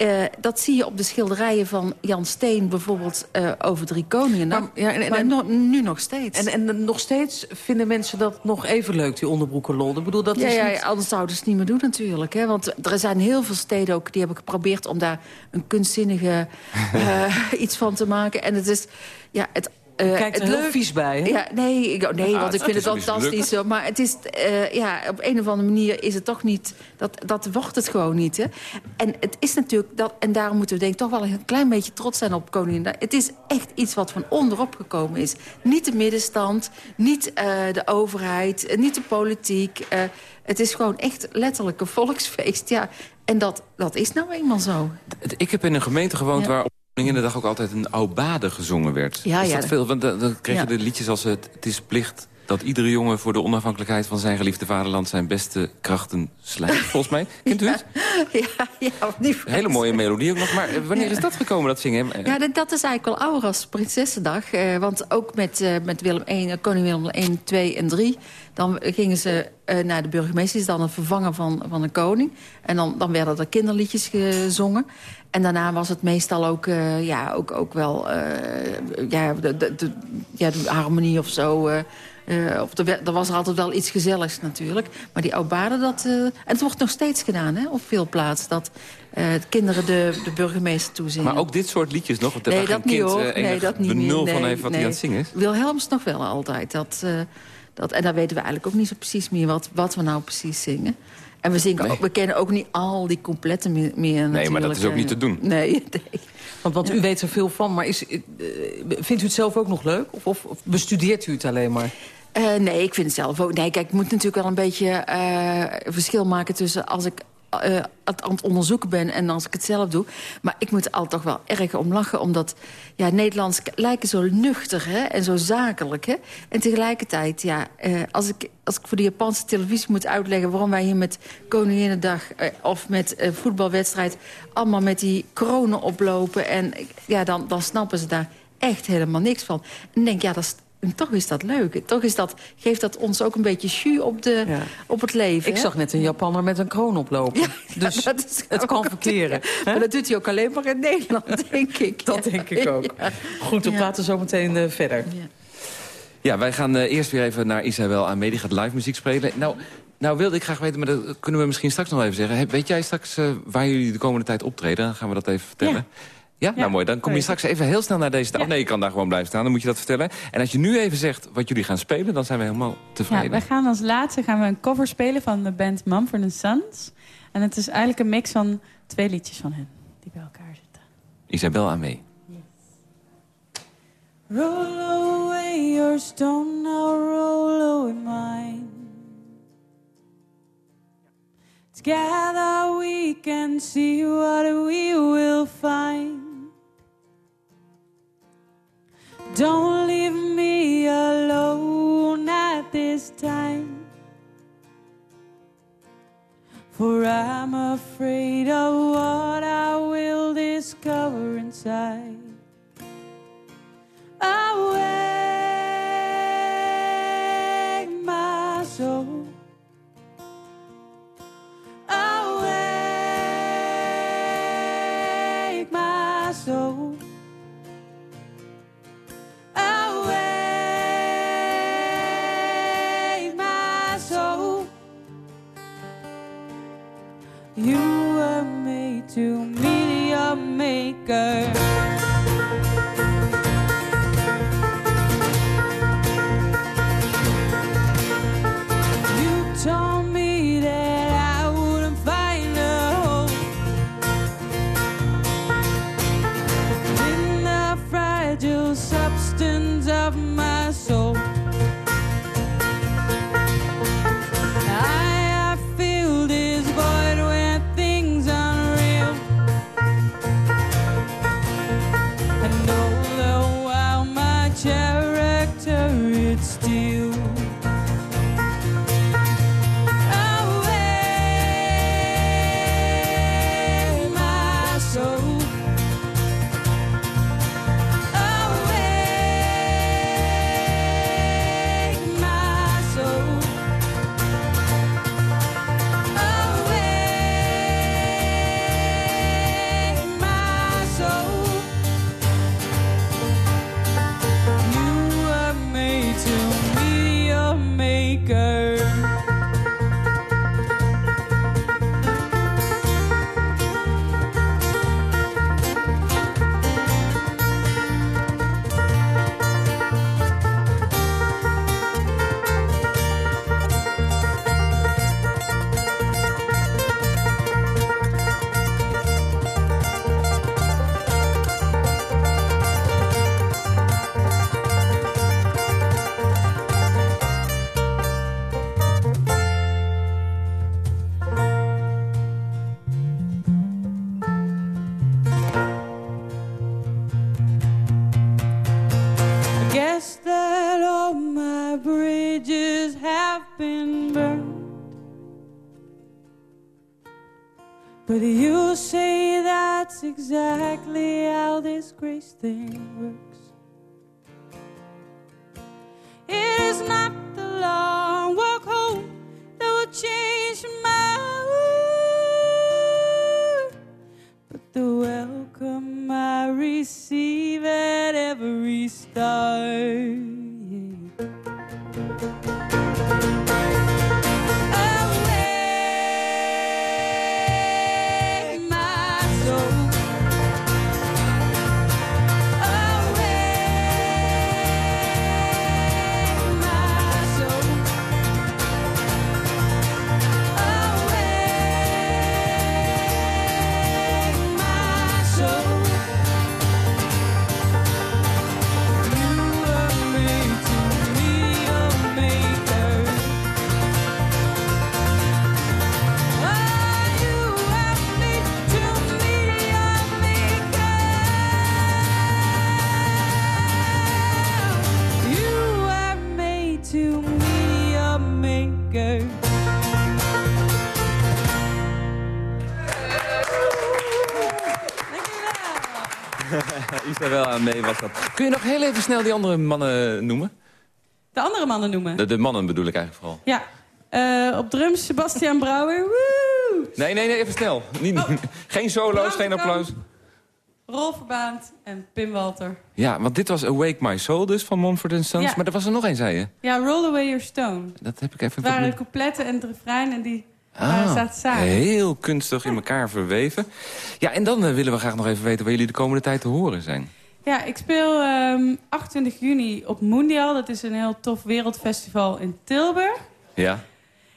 eh, dat zie je op de schilderijen van Jan Steen... bijvoorbeeld eh, over Drie Koningen. Nou, Maar- ja, en- en- maar no- nu nog steeds. En, en nog steeds vinden mensen dat nog even leuk, die onderbroekenlol. Ik bedoel, dat ja, is ja, niet... anders zouden ze het niet meer doen natuurlijk. Hè? Want er zijn heel veel steden ook die hebben geprobeerd... om daar een kunstzinnige eh, iets van te maken. En het is... Ja, het, eh, kijkt er het heel leuk- vies bij, hè? Ja, nee, ik, nee Ah, want ik vind het fantastisch. Maar het is, eh, ja, op een of andere manier is het toch niet... Dat, dat wordt het gewoon niet. Hè? En het is natuurlijk... Dat, en daarom moeten we denk ik toch wel een klein beetje trots zijn op Koningin. Het is echt iets wat van onderop gekomen is. Niet de middenstand, niet eh, de overheid, niet de politiek. eh, het is gewoon echt letterlijk een volksfeest. Ja. En dat, dat is nou eenmaal zo. Ik heb in een gemeente gewoond Ja. waar op Koninginnedag ook altijd een Aubade gezongen werd. Ja, is ja. dat veel? Want dan, dan kreeg je Ja. de liedjes als het, het is plicht dat iedere jongen voor de onafhankelijkheid van zijn geliefde vaderland zijn beste krachten slijt. Volgens mij. Kent u het? Ja, ja, niet hele mooie melodie ook nog. Maar eh, wanneer is dat gekomen, dat zingen? Eh, Ja, dat, dat is eigenlijk wel ouder als Prinsessendag. Eh, want ook met, eh, met Willem I, koning Willem 1, 2 en 3... dan gingen ze eh, naar de burgemeester. Is dan een vervanger van, van een koning. En dan, dan werden er kinderliedjes gezongen. En daarna was het meestal ook, eh, ja, ook, ook wel eh, ja, de, de, de- ja, de harmonie of zo... eh, of werd- er was er altijd wel iets gezelligs natuurlijk. Maar die Aubade, dat... en het wordt nog steeds gedaan, hè, op veel plaatsen. Dat kinderen de, de burgemeester toezingen. Maar ook dit soort liedjes nog? Want Nee, dat niet kind hoor. nee, dat niet benul meer. van Nee, heeft wat nee. hij aan het zingen is? Wilhelms nog wel altijd. Dat, Dat, en dan weten we eigenlijk ook niet zo precies meer wat, wat we nou precies zingen. En we, zingen ook, we kennen ook niet al die coupletten meer, Nee, maar dat is ook niet te doen. Nee, nee. Want, want u weet er veel van, maar is, uh, vindt u het zelf ook nog leuk? Of, of, of bestudeert u het alleen maar? Uh, nee, ik vind het zelf ook. Nee, kijk, ik moet natuurlijk wel een beetje uh, verschil maken tussen als ik uh, aan het onderzoeken ben en als ik het zelf doe. Maar ik moet altijd toch wel erg om lachen. Omdat ja, Nederlands lijken zo nuchter hè, en zo zakelijk. Hè? En tegelijkertijd, ja, uh, als, ik, als ik voor de Japanse televisie moet uitleggen... waarom wij hier met Koninginnedag uh, of met voetbalwedstrijd... allemaal met die kronen oplopen... en ja, dan, dan snappen ze daar echt helemaal niks van. En denk, ja, dat is en toch is dat leuk. Toch is dat, geeft dat ons ook een beetje jus op, de, ja. op het leven. Ik zag net een Japanner met een kroon oplopen. Ja, dus ja, het kan verkeren. Maar dat doet hij ook alleen maar in Nederland, denk ik. Dat denk ik ook. Goed, we praten zo meteen uh, verder. Ja, wij gaan uh, eerst weer even naar Isabel aan Die gaat live muziek spelen. Nou, nou wilde ik graag weten, maar dat kunnen we misschien straks nog even zeggen. Weet jij straks uh, waar jullie de komende tijd optreden? Dan gaan we dat even vertellen. Ja, nou mooi. Dan kom je straks even heel snel naar deze... Ja. Oh nee, je kan daar gewoon blijven staan. Dan moet je dat vertellen. En als je nu even zegt wat jullie gaan spelen... dan zijn we helemaal tevreden. Ja, we gaan als laatste gaan we een cover spelen van de band Mumford Sons. En het is eigenlijk een mix van twee liedjes van hen. Die bij elkaar zitten. Isabel aan mee. Yes. Roll away your stone, now roll away mine. Together we can see what we will find. Don't leave me alone at this time. For I'm afraid of what I will discover inside. Awake liquor. But you say that's exactly how this grace thing works. It is not the long walk home that will change my mood, but the welcome I receive at every start. Isabel aan mee was dat. Kun je nog heel even snel die andere mannen noemen? De andere mannen noemen. De, de mannen bedoel ik eigenlijk vooral. Ja. Eh, op drums Sebastian Brouwer. Woe! Nee, nee, nee, even snel. Niet, Geen solo's, geen applaus. Rolf Verbaand en Pim Walter. Ja, want dit was Awake My Soul dus van Mumford Sons. Ja. Maar er was er nog één, zei je? Ja, Roll Away Your Stone. Dat heb ik even... Het waren de coupletten en het refrein en die Ah, samen. heel kunstig in elkaar verweven. Ja, en dan eh, willen we graag nog even weten waar jullie de komende tijd te horen zijn. Ja, ik speel ehm 28 juni op Mondial. Dat is een heel tof wereldfestival in Tilburg. Ja.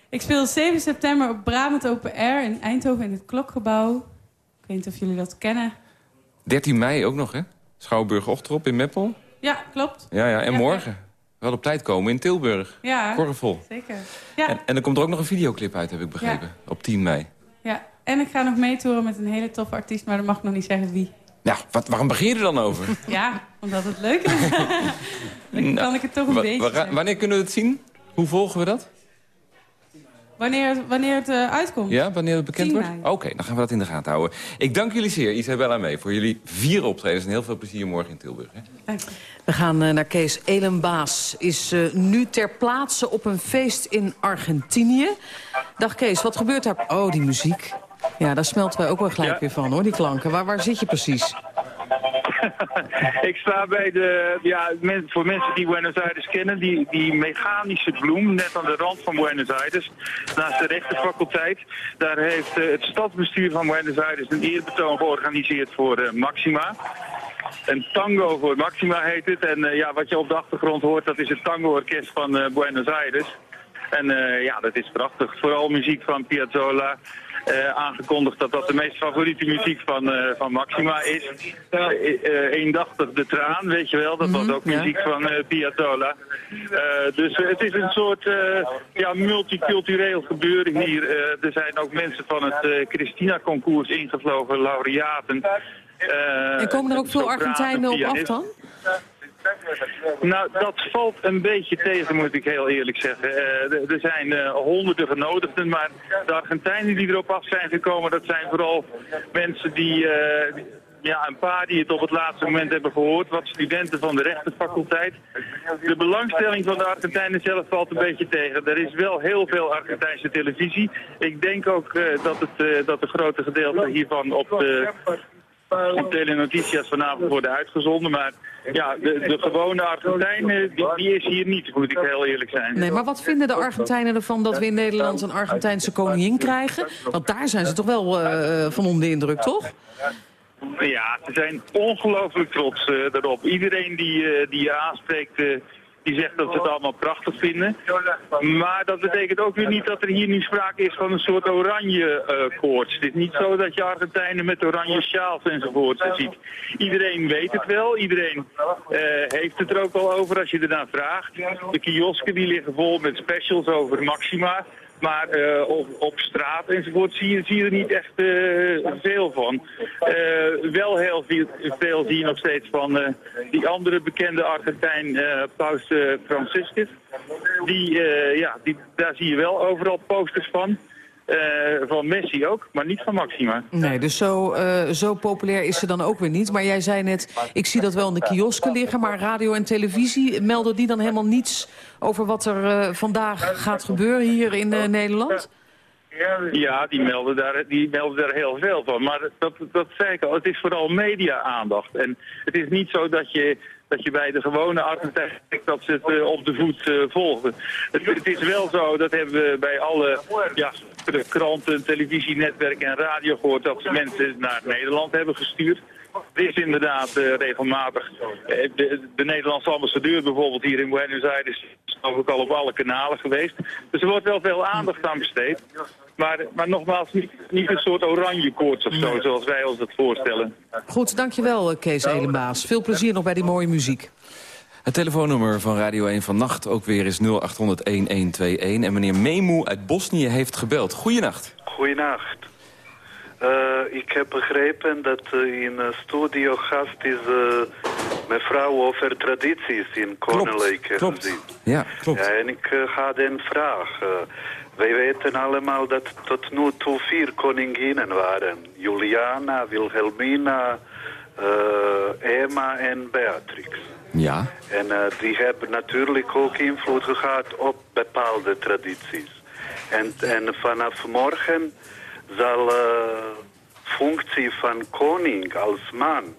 Ik speel 7 september op Brabant Open Air in Eindhoven in het Klokgebouw. Ik weet niet of jullie dat kennen. 13 mei ook nog, hè? Schouwburg Ochterop in Meppel. Ja, klopt. Ja, ja. En Ja, morgen. Wel op tijd komen in Tilburg. Ja, Korrevol. zeker. Ja, En, en er komt er ook nog een videoclip uit, heb ik begrepen. Op 10 mei. ja, en ik ga nog meetouren met een hele toffe artiest, maar dat mag ik nog niet zeggen wie. Nou, wat, waarom begin je er dan over? Ja, omdat het leuk is. Dan kan ik het toch een beetje. Wanneer kunnen we het zien? Hoe volgen we dat? Wanneer, wanneer het eh, uitkomt. Ja, wanneer het bekend 10 wordt? Oké, dan gaan we dat in de gaten houden. Ik dank jullie zeer, Isabella mee, voor jullie vier optredens. En heel veel plezier morgen in Tilburg. Hè? We gaan eh, naar Kees Elenbaas. Is eh, nu ter plaatse op een feest in Argentinië. Dag Kees, wat gebeurt daar? Oh, die muziek. Ja, daar smelten wij ook wel gelijk weer van, hoor, die klanken. Waar, waar zit je precies? Ik sta bij de, ja, voor mensen die Buenos Aires kennen, die, die mechanische bloem, net aan de rand van Buenos Aires, naast de rechtenfaculteit. Daar heeft eh, het stadsbestuur van Buenos Aires een eerbetoon georganiseerd voor eh, Maxima. Een tango voor Maxima heet het. En eh, ja, wat je op de achtergrond hoort, dat is het tango-orkest van Buenos Aires. En eh, ja, dat is prachtig. Vooral muziek van Piazzolla. Eh, aangekondigd dat dat de meest favoriete muziek van, eh, van Maxima is. Eendachtig de traan, weet je wel. Dat was ook ja. muziek van Piazzolla. Dus het is een soort ja, multicultureel gebeuren hier. Er zijn ook mensen van het Christina-concours ingevlogen, laureaten. En komen er ook veel Argentijnen op af dan? Nou, dat valt een beetje tegen, moet ik heel eerlijk zeggen. Eh, er- zijn eh, honderden genodigden, maar de Argentijnen die erop af zijn gekomen, dat zijn vooral mensen die, eh, die- ja, een paar die het op het laatste moment hebben gehoord, wat studenten van de rechtenfaculteit. De belangstelling van de Argentijnen zelf valt een beetje tegen. Er is wel heel veel Argentijnse televisie. Ik denk ook dat, het, dat een grote gedeelte hiervan op de op Telenoticias vanavond worden uitgezonden. Maar ja, de, de gewone Argentijn, eh, die, die is hier niet, moet ik heel eerlijk zijn. Nee, maar wat vinden de Argentijnen ervan dat we in Nederland een Argentijnse koningin krijgen? Want daar zijn ze toch wel eh, van onder de indruk, toch? Ja, ze zijn ongelooflijk trots eh, daarop. Iedereen die, eh, die je aanspreekt, die zegt dat ze het allemaal prachtig vinden. Maar dat betekent ook weer niet dat er hier nu sprake is van een soort oranje eh, koorts. Het is niet zo dat je Argentijnen met oranje sjaals enzovoort ziet. Iedereen weet het wel. Iedereen eh, heeft het er ook al over als je ernaar vraagt. De kiosken die liggen vol met specials over Maxima. Maar eh, op, op straat enzovoort zie je, zie je er niet echt eh, veel van. Eh, wel heel veel, veel zie je nog steeds van die andere bekende Argentijn, Paus Franciscus. Die, ja, die, daar zie je wel overal posters van. Eh, van Messi ook, maar niet van Maxima. Nee, dus zo, eh, zo populair is ze dan ook weer niet. Maar jij zei net, ik zie dat wel in de kiosken liggen... maar radio en televisie, melden die dan helemaal niets... over wat er eh, vandaag gaat gebeuren hier in Nederland? Ja, die melden, daar, die melden daar heel veel van. Maar dat, dat zei ik al, het is vooral media-aandacht. En het is niet zo dat je, dat je bij de gewone denkt dat ze het op de voet volgen. Het, het is wel zo, dat hebben we bij alle ja, de kranten, televisienetwerken en radio gehoord... dat ze mensen naar Nederland hebben gestuurd. Er is inderdaad eh, regelmatig. eh, de, de Nederlandse ambassadeur bijvoorbeeld hier in Buenos Aires is ook al op alle kanalen geweest. Dus er wordt wel veel aandacht aan besteed. Maar, maar nogmaals, niet, niet een soort oranje koorts of zo, zoals wij ons dat voorstellen. Goed, dankjewel eh, Kees Elenbaas. Veel plezier nog bij die mooie muziek. Het telefoonnummer van Radio 1 vannacht ook weer is 0800-1121. En meneer Memu uit Bosnië heeft gebeld. Goeienacht. Goedenacht. Eh, ik heb begrepen dat eh, in eh, studio gast is mevrouw over tradities in Koninklijke klopt. Ja, klopt. Ja, en ik uh, had een vraag. Uh, wij weten allemaal dat tot nu toe vier koninginnen waren. Juliana, Wilhelmina, Emma en Beatrix. Ja. En eh, die hebben natuurlijk ook invloed gehad op bepaalde tradities. En, en vanaf morgen zal de functie van koning als man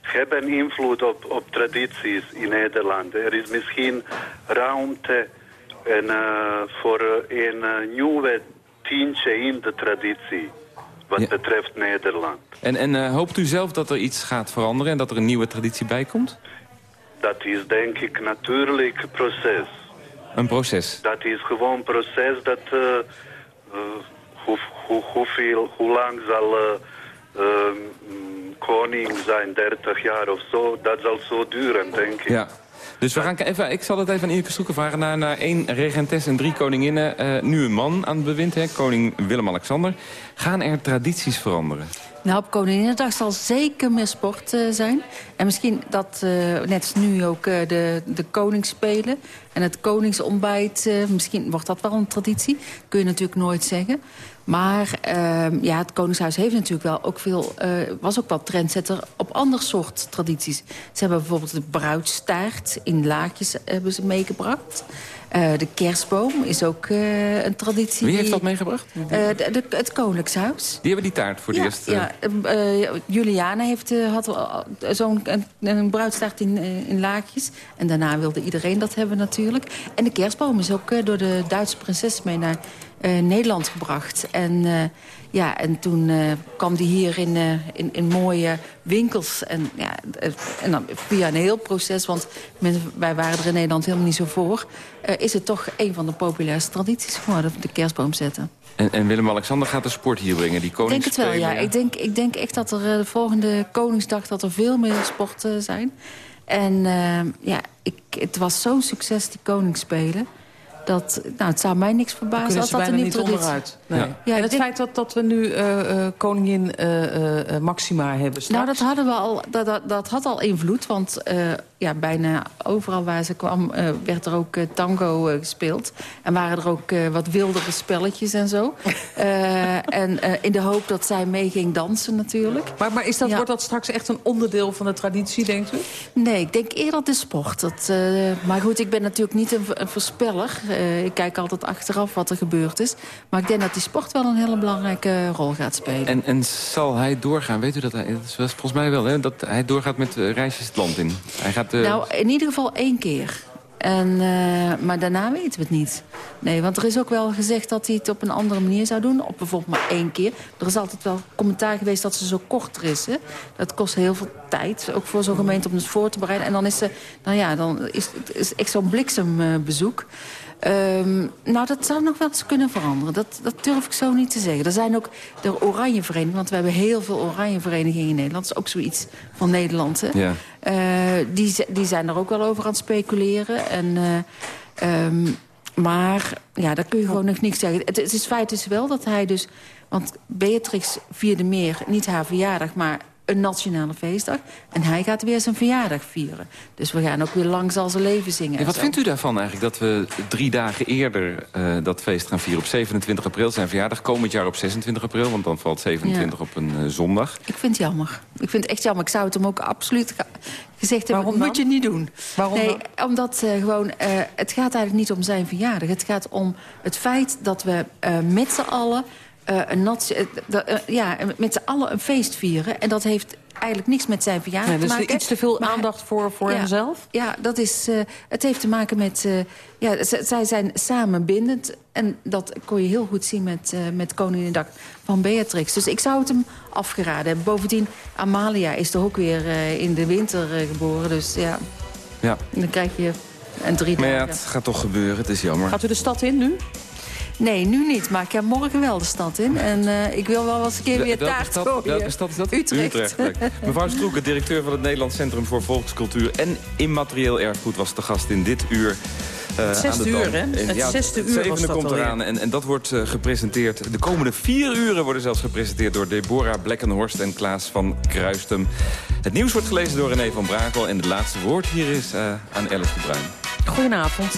hebben invloed op, op tradities in Nederland. Er is misschien ruimte en, eh, voor eh, een eh, nieuwe tientje in de traditie wat betreft Nederland. En, en eh, hoopt u zelf dat er iets gaat veranderen en dat er een nieuwe traditie bij komt? Dat is denk ik natuurlijk een proces. Een proces. Dat is gewoon een proces dat... eh, hoe, hoe, hoeveel, hoe lang zal eh, eh, mm, koning zijn, 30 jaar of zo? Dat zal zo duren, denk ik. Ja. Dus we gaan even, ik zal het even aan Ineke Stroeken vragen. Naar, naar één regentes en drie koninginnen. eh, nu een man aan het bewind, hè, koning Willem-Alexander. Gaan er tradities veranderen? Nou, op Koninginnedag zal zeker meer sport eh, zijn. En misschien dat, eh, net als nu ook, eh, de, de koningsspelen en het koningsontbijt... eh, misschien wordt dat wel een traditie. kun je natuurlijk nooit zeggen. Maar ehm, ja, het Koningshuis heeft natuurlijk wel ook veel... eh, was ook wel trendsetter op ander soort tradities. Ze hebben bijvoorbeeld de bruidstaart in laagjes hebben ze meegebracht. Eh, de kerstboom is ook eh, een traditie. Wie heeft dat meegebracht? Eh, de, de- het Koningshuis. Die hebben die taart voor het Ja, eerst. eh, ja, eh, eh, Juliana heeft, eh, had eh, zo'n een, een bruidstaart in, eh, in laagjes. En daarna wilde iedereen dat hebben natuurlijk. En de kerstboom is ook eh, door de Duitse prinses mee naar eh, Nederland gebracht. En, eh, ja, en toen kwam die hier in, in, in mooie winkels. En, ja, en dan via een heel proces, want mensen, wij waren er in Nederland helemaal niet zo voor... is het toch een van de populairste tradities geworden, de kerstboom zetten. En, en Willem-Alexander gaat de sport hier brengen, die Ik denk het wel, ja. Ik denk, ik denk echt dat er de volgende Koningsdag dat er veel meer sporten zijn. En eh, ja, ik, het was zo'n succes, die Koningsspelen. Dat, nou, het zou mij niks verbazen kunnen als ze dat er niet onderuit. Nee. Ja. Ja, en het denk- feit dat, dat we nu eh, eh, koningin eh, Maxima hebben straks... Nou, dat hadden we al. Dat, dat, dat had al invloed, want eh, ja, bijna overal waar ze kwam eh, werd er ook tango eh, gespeeld. En waren er ook eh, wat wildere spelletjes en zo. Eh, en eh, in de hoop dat zij mee ging dansen natuurlijk. Maar, maar is dat, Ja. wordt dat straks echt een onderdeel van de traditie, denkt u? Nee, ik denk eerder de sport. Dat, eh, maar goed, ik ben natuurlijk niet een, een voorspeller. Eh, ik kijk altijd achteraf wat er gebeurd is. Maar ik denk dat die sport wel een hele belangrijke rol gaat spelen. En, en zal hij doorgaan? Weet u dat hij... Dat is volgens mij wel, hè? Dat hij doorgaat met eh, reisjes het land in. Hij gaat... eh, Nou, in ieder geval één keer. En, maar daarna weten we het niet. Nee, want er is ook wel gezegd dat hij het op een andere manier zou doen. Op bijvoorbeeld maar één keer. Er is altijd wel commentaar geweest dat ze zo korter is. Hè? Dat kost heel veel tijd, ook voor zo'n gemeente om het voor te bereiden. En dan is, ze, nou ja, dan is het is echt zo'n bliksembezoek. Ehm, nou, dat zou nog wel eens kunnen veranderen. Dat, dat durf ik zo niet te zeggen. Er zijn ook de oranje verenigingen, want we hebben heel veel oranje verenigingen in Nederland. Dat is ook zoiets van Nederland, hè? Ja. Eh, die, die zijn er ook wel over aan het speculeren. En, eh, ehm, maar ja, daar kun je gewoon nog niks zeggen. Het, het is feit is wel dat hij dus... Want Beatrix vierde meer, niet haar verjaardag, maar een nationale feestdag. En hij gaat weer zijn verjaardag vieren. Dus we gaan ook weer lang zal zijn leven zingen. En wat zo. vindt u daarvan eigenlijk dat we drie dagen eerder eh, dat feest gaan vieren? Op 27 april zijn verjaardag, komend jaar op 26 april... want dan valt 27 op een eh, zondag. Ik vind het jammer. Ik vind het echt jammer. Ik zou het hem ook absoluut ge- gezegd hebben. Waarom moet je niet doen. Waarom nee, dan? omdat eh, gewoon, eh, het gaat eigenlijk niet om zijn verjaardag. Het gaat om het feit dat we eh, met z'n allen... eh, een nat- eh, eh, ja, met z'n allen een feest vieren. En dat heeft eigenlijk niks met zijn verjaardag Nee, dus te er maken. iets te veel Maar- aandacht voor, voor ja, hemzelf? Ja, dat is, eh, het heeft te maken met... eh, ja, zij zijn samenbindend. En dat kon je heel goed zien met, eh met Koninginnedag van Beatrix. Dus ik zou het hem afgeraden hebben. Bovendien, Amalia is toch ook weer eh, in de winter eh, geboren. Dus ja, Ja. dan krijg je een drie Maar ja, het gaat toch gebeuren, het is jammer. Gaat u de stad in nu? Nee, nu niet. Maar ik ga morgen wel de stad in. En eh, ik wil wel eens een keer weer Welke taart stad, gooien. welke stad is dat? Utrecht. Mevrouw Stroeken, directeur van het Nederlands Centrum voor Volkscultuur en Immaterieel Erfgoed... was de gast in dit uur. eh, Het zesde aan de Dam. uur, hè? Het ja, zesde uur was zevende dat komt eraan en, en dat wordt eh, gepresenteerd. De komende vier uren worden zelfs gepresenteerd... door Deborah Blekkenhorst en Klaas van Kruistum. Het nieuws wordt gelezen door René van Brakel... en het laatste woord hier is eh, aan Alice de Bruin. Goedenavond.